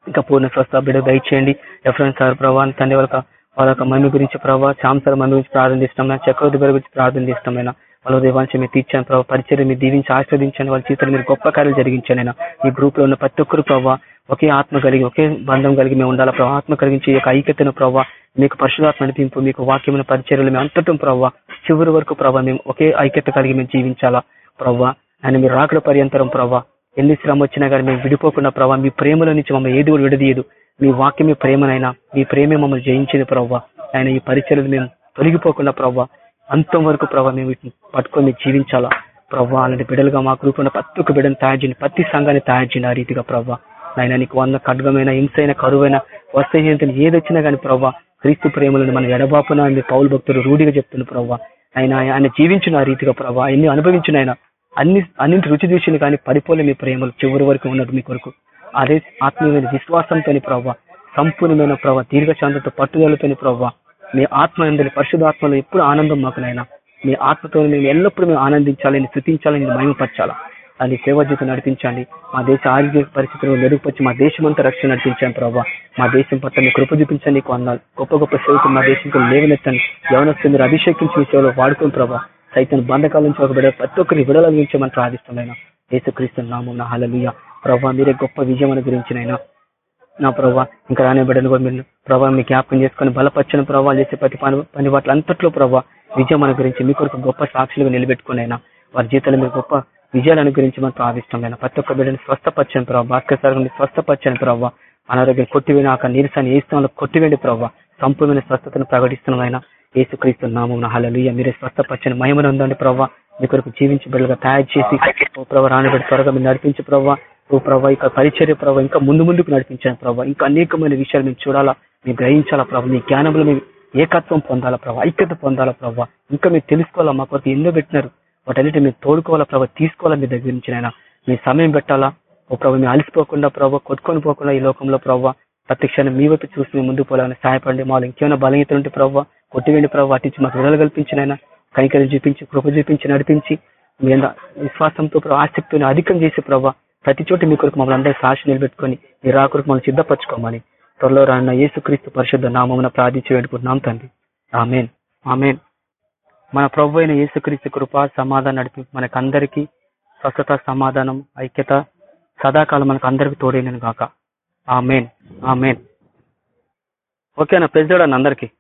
ఇంకా పూర్ణ స్వస్థ బిడ్డ దయచేయండి. ఎఫ్రెన్ సార్ ప్రభావ తండ్రి వాళ్ళ వాళ్ళ యొక్క మమ్మీ గురించి ప్రభావ శ్యామ్ సార్ మమ్మీ గురించి ప్రార్థిష్టమైన చక్రవర్తి గారి గురించి ప్రార్థిష్టమైన. వాళ్ళ దేవాంశం మీరు తీర్చాను ప్రభావ పరిచయం మీరు దీవించి ఆస్వాదించండి వాళ్ళ జీవితంలో మీరు గొప్ప కార్యాలు జరిగించండి ఈ గ్రూప్లో ఉన్న ప్రతి ఒక్కరు ప్రభావ ఒకే ఆత్మ కలిగి ఒకే బంధం కలిగి మేము ఉండాలా? ప్రభావ ఆత్మ కలిగించి యొక్క ఐక్యతను ప్రభావ మీకు పరిశుధాత్మ నడిపింపు మీకు వాక్యమైన పరిచర్యలు మేము అంతటం ప్రభావ చివరి వరకు ప్రభావ మేము ఒకే ఐక్యత కలిగి మేము జీవించాలా? ప్రభావ ఆయన మీరు రాకడ పర్యంతరం ప్రభావ ఎన్ని శ్రమ వచ్చినా కానీ మేము విడిపోకుండా ప్రభావ మీ ప్రేమలో నుంచి మమ్మల్ని ఏది కూడా విడదీయదు. మీ వాక్యమే ప్రేమనైనా మీ ప్రేమే మమ్మల్ని జయించింది ప్రభావ ఆయన ఈ పరిచయలు మేము తొలగిపోకుండా ప్రభావ అంతం వరకు ప్రభావ మేము వీటిని పట్టుకొని జీవించాలా? ప్రభావ అలాంటి బిడ్డలుగా మా గ్రూప్ ప్రతి ఒక్క బిడ్డను తయారు చేయండి ప్రతి సంఘాన్ని తయారు చేయండి ఆ రీతిగా ప్రభావ ఆయన నీకు వంద ఖడ్గమైన హింసైన కరువైన వస్తహీనతను ఏదొచ్చినా కానీ ప్రభావ క్రీస్తు ప్రేమలను మన ఎడబాపున మీ పౌలు భక్తులు రూఢిగా చెప్తున్న ప్రభావ ఆయన ఆయన జీవించిన ఆ రీతిగా ప్రభావ ఎన్ని అనుభవించిన ఆయన అన్ని అన్నింటి రుచి చూసిన కానీ పడిపోలే మీ ప్రేమలు చివరి వరకు ఉన్నట్టు మీ కొరకు. అదే ఆత్మీయమైన విశ్వాసంతో ప్రభావ సంపూర్ణమైన ప్రభావ దీర్ఘశాంతతో పట్టుదలతోని ప్రభావ మీ ఆత్మ ఎందరి పరిశుధాత్మలో ఎప్పుడు ఆనందం మాకునైనా మీ ఆత్మతో మేము ఎల్లప్పుడూ మేము ఆనందించాలని స్థుతించాలని మహిమపరచాలా. అది సేవ జీవితం నడిపించండి. మా దేశ ఆరోగ్య పరిస్థితులను మెరుగుపరిచి మా దేశం అంతా రక్షణ నడిపించాను ప్రభావ మా దేశం పట్ల మీ కృప చూపించండి. నీకు అన్నారు గొప్ప గొప్ప సేవకులు మా దేశంతో లేవనెత్తండి. యవనస్తుంది మీరు అభిషేకించి మీ సేవలో వాడుకుని ప్రభావ సైతం బంధకాల నుంచి ఒక బిడ్డ ప్రతి ఒక్కరి విడుదల గురించి ప్రార్థిస్తున్నాయినా. యేసుక్రీస్తు నామం నా హలలుయ ప్రభావ మీరే గొప్ప విజయం అని గురించినైనా. నా ప్రభావ ఇంకా రాని బిడ్డను కూడా మీరు ప్రభావ మీ జ్ఞాపకం చేసుకొని బలపరిచిన ప్రభావ చేసే ప్రతి పని పని వాటి అంతట్లో ప్రభావ విజయం గురించి మీ కొరకు గొప్ప సాక్షులుగా నిలబెట్టుకుని అయినా వారి జీవితంలో మీరు గొప్ప విజయాలను గురించి ప్రార్థిష్టమైన ప్రతి ఒక్క బిడ్డని స్వస్థపచ్చని ప్రభావ భాస్కర్ సార్ స్వస్థపచ్చని ప్రభావ అనారోగ్యం కొట్టివేని ఆ నీరసాన్ని ఏ స్థానంలో కొట్టివేండి ప్రభావ సంపూర్ణమైన స్వస్థతను ప్రకటిస్తున్నామైనా ఏసుక్రీస్తు నామం హలలుయ మీరే స్వస్థపచ్చని మహిమను ఉందండి ప్రభావ మీ కొరకు జీవించి బిడ్డగా తయారు చేసి ఓ ప్రభావ రానబడి త్వరగా మీరు నడిపించి ప్రభావ ఓ ప్రభావ ఇంకా పరిచర్య ప్రభావ ఇంకా ముందు ముందుకు నడిపించాను ప్రభావ ఇంకా అనేకమైన విషయాలు మేము చూడాలా మేము గ్రహించాలా ప్రభావ మీ జ్ఞానంలో మేము ఏకత్వం పొందాలా ప్రభావ ఐక్యత పొందాలా ప్రభావ ఇంకా మీరు తెలుసుకోవాలా మా కొరకు ఎన్నో పెట్టినారు. వాటన్నిటి మీరు తోడుకోవాలా ప్రభావ తీసుకోవాలా మీ దగ్గర నుంచి అయినా మీ సమయం పెట్టాలా? ఓ ప్రభావ మేము అలసిపోకుండా ప్రభావ కొట్టుకొని పోకుండా ఈ లోకంలో ప్రభావ ప్రత్యక్షాన్ని మీ వైపు చూసి మేము ముందుకు పోవాలని సహాయపడండి. మాలో ఇంకేమైనా బలహీతలు ఉంటే ప్రభావ కొట్టివేండి ప్రభావ వాటించి మాకు విడుదల కల్పించినైనా కనికరం చూపించి కృప చూపించి నడిపించి మీ విశ్వాసంతో ఆసక్తిని అధికం చేసి ప్రభావ ప్రతి చోట మీ కొరకు మమ్మల్ని అందరూ సాక్షి నిలబెట్టుకొని మీ రాకొరకు మమ్మల్ని సిద్ధపరచుకోమని త్వరలో రాన్న యేసుక్రీస్తు పరిశుద్ధ నామమున ప్రార్థించి వేడుకుంటున్నాం తండ్రి. ఆమెన్. ఆమెన్. మన ప్రభు అయిన యేసుక్రీస్తు కృప సమాధానం నడిపి మనకందరికీ స్వస్థత సమాధానం ఐక్యత సదాకాలం మనకు అందరికి తోడైనను గాక. ఆమెన్. ఆమెన్. ఓకేనా? ప్రెసిడెంట్ అందరికీ.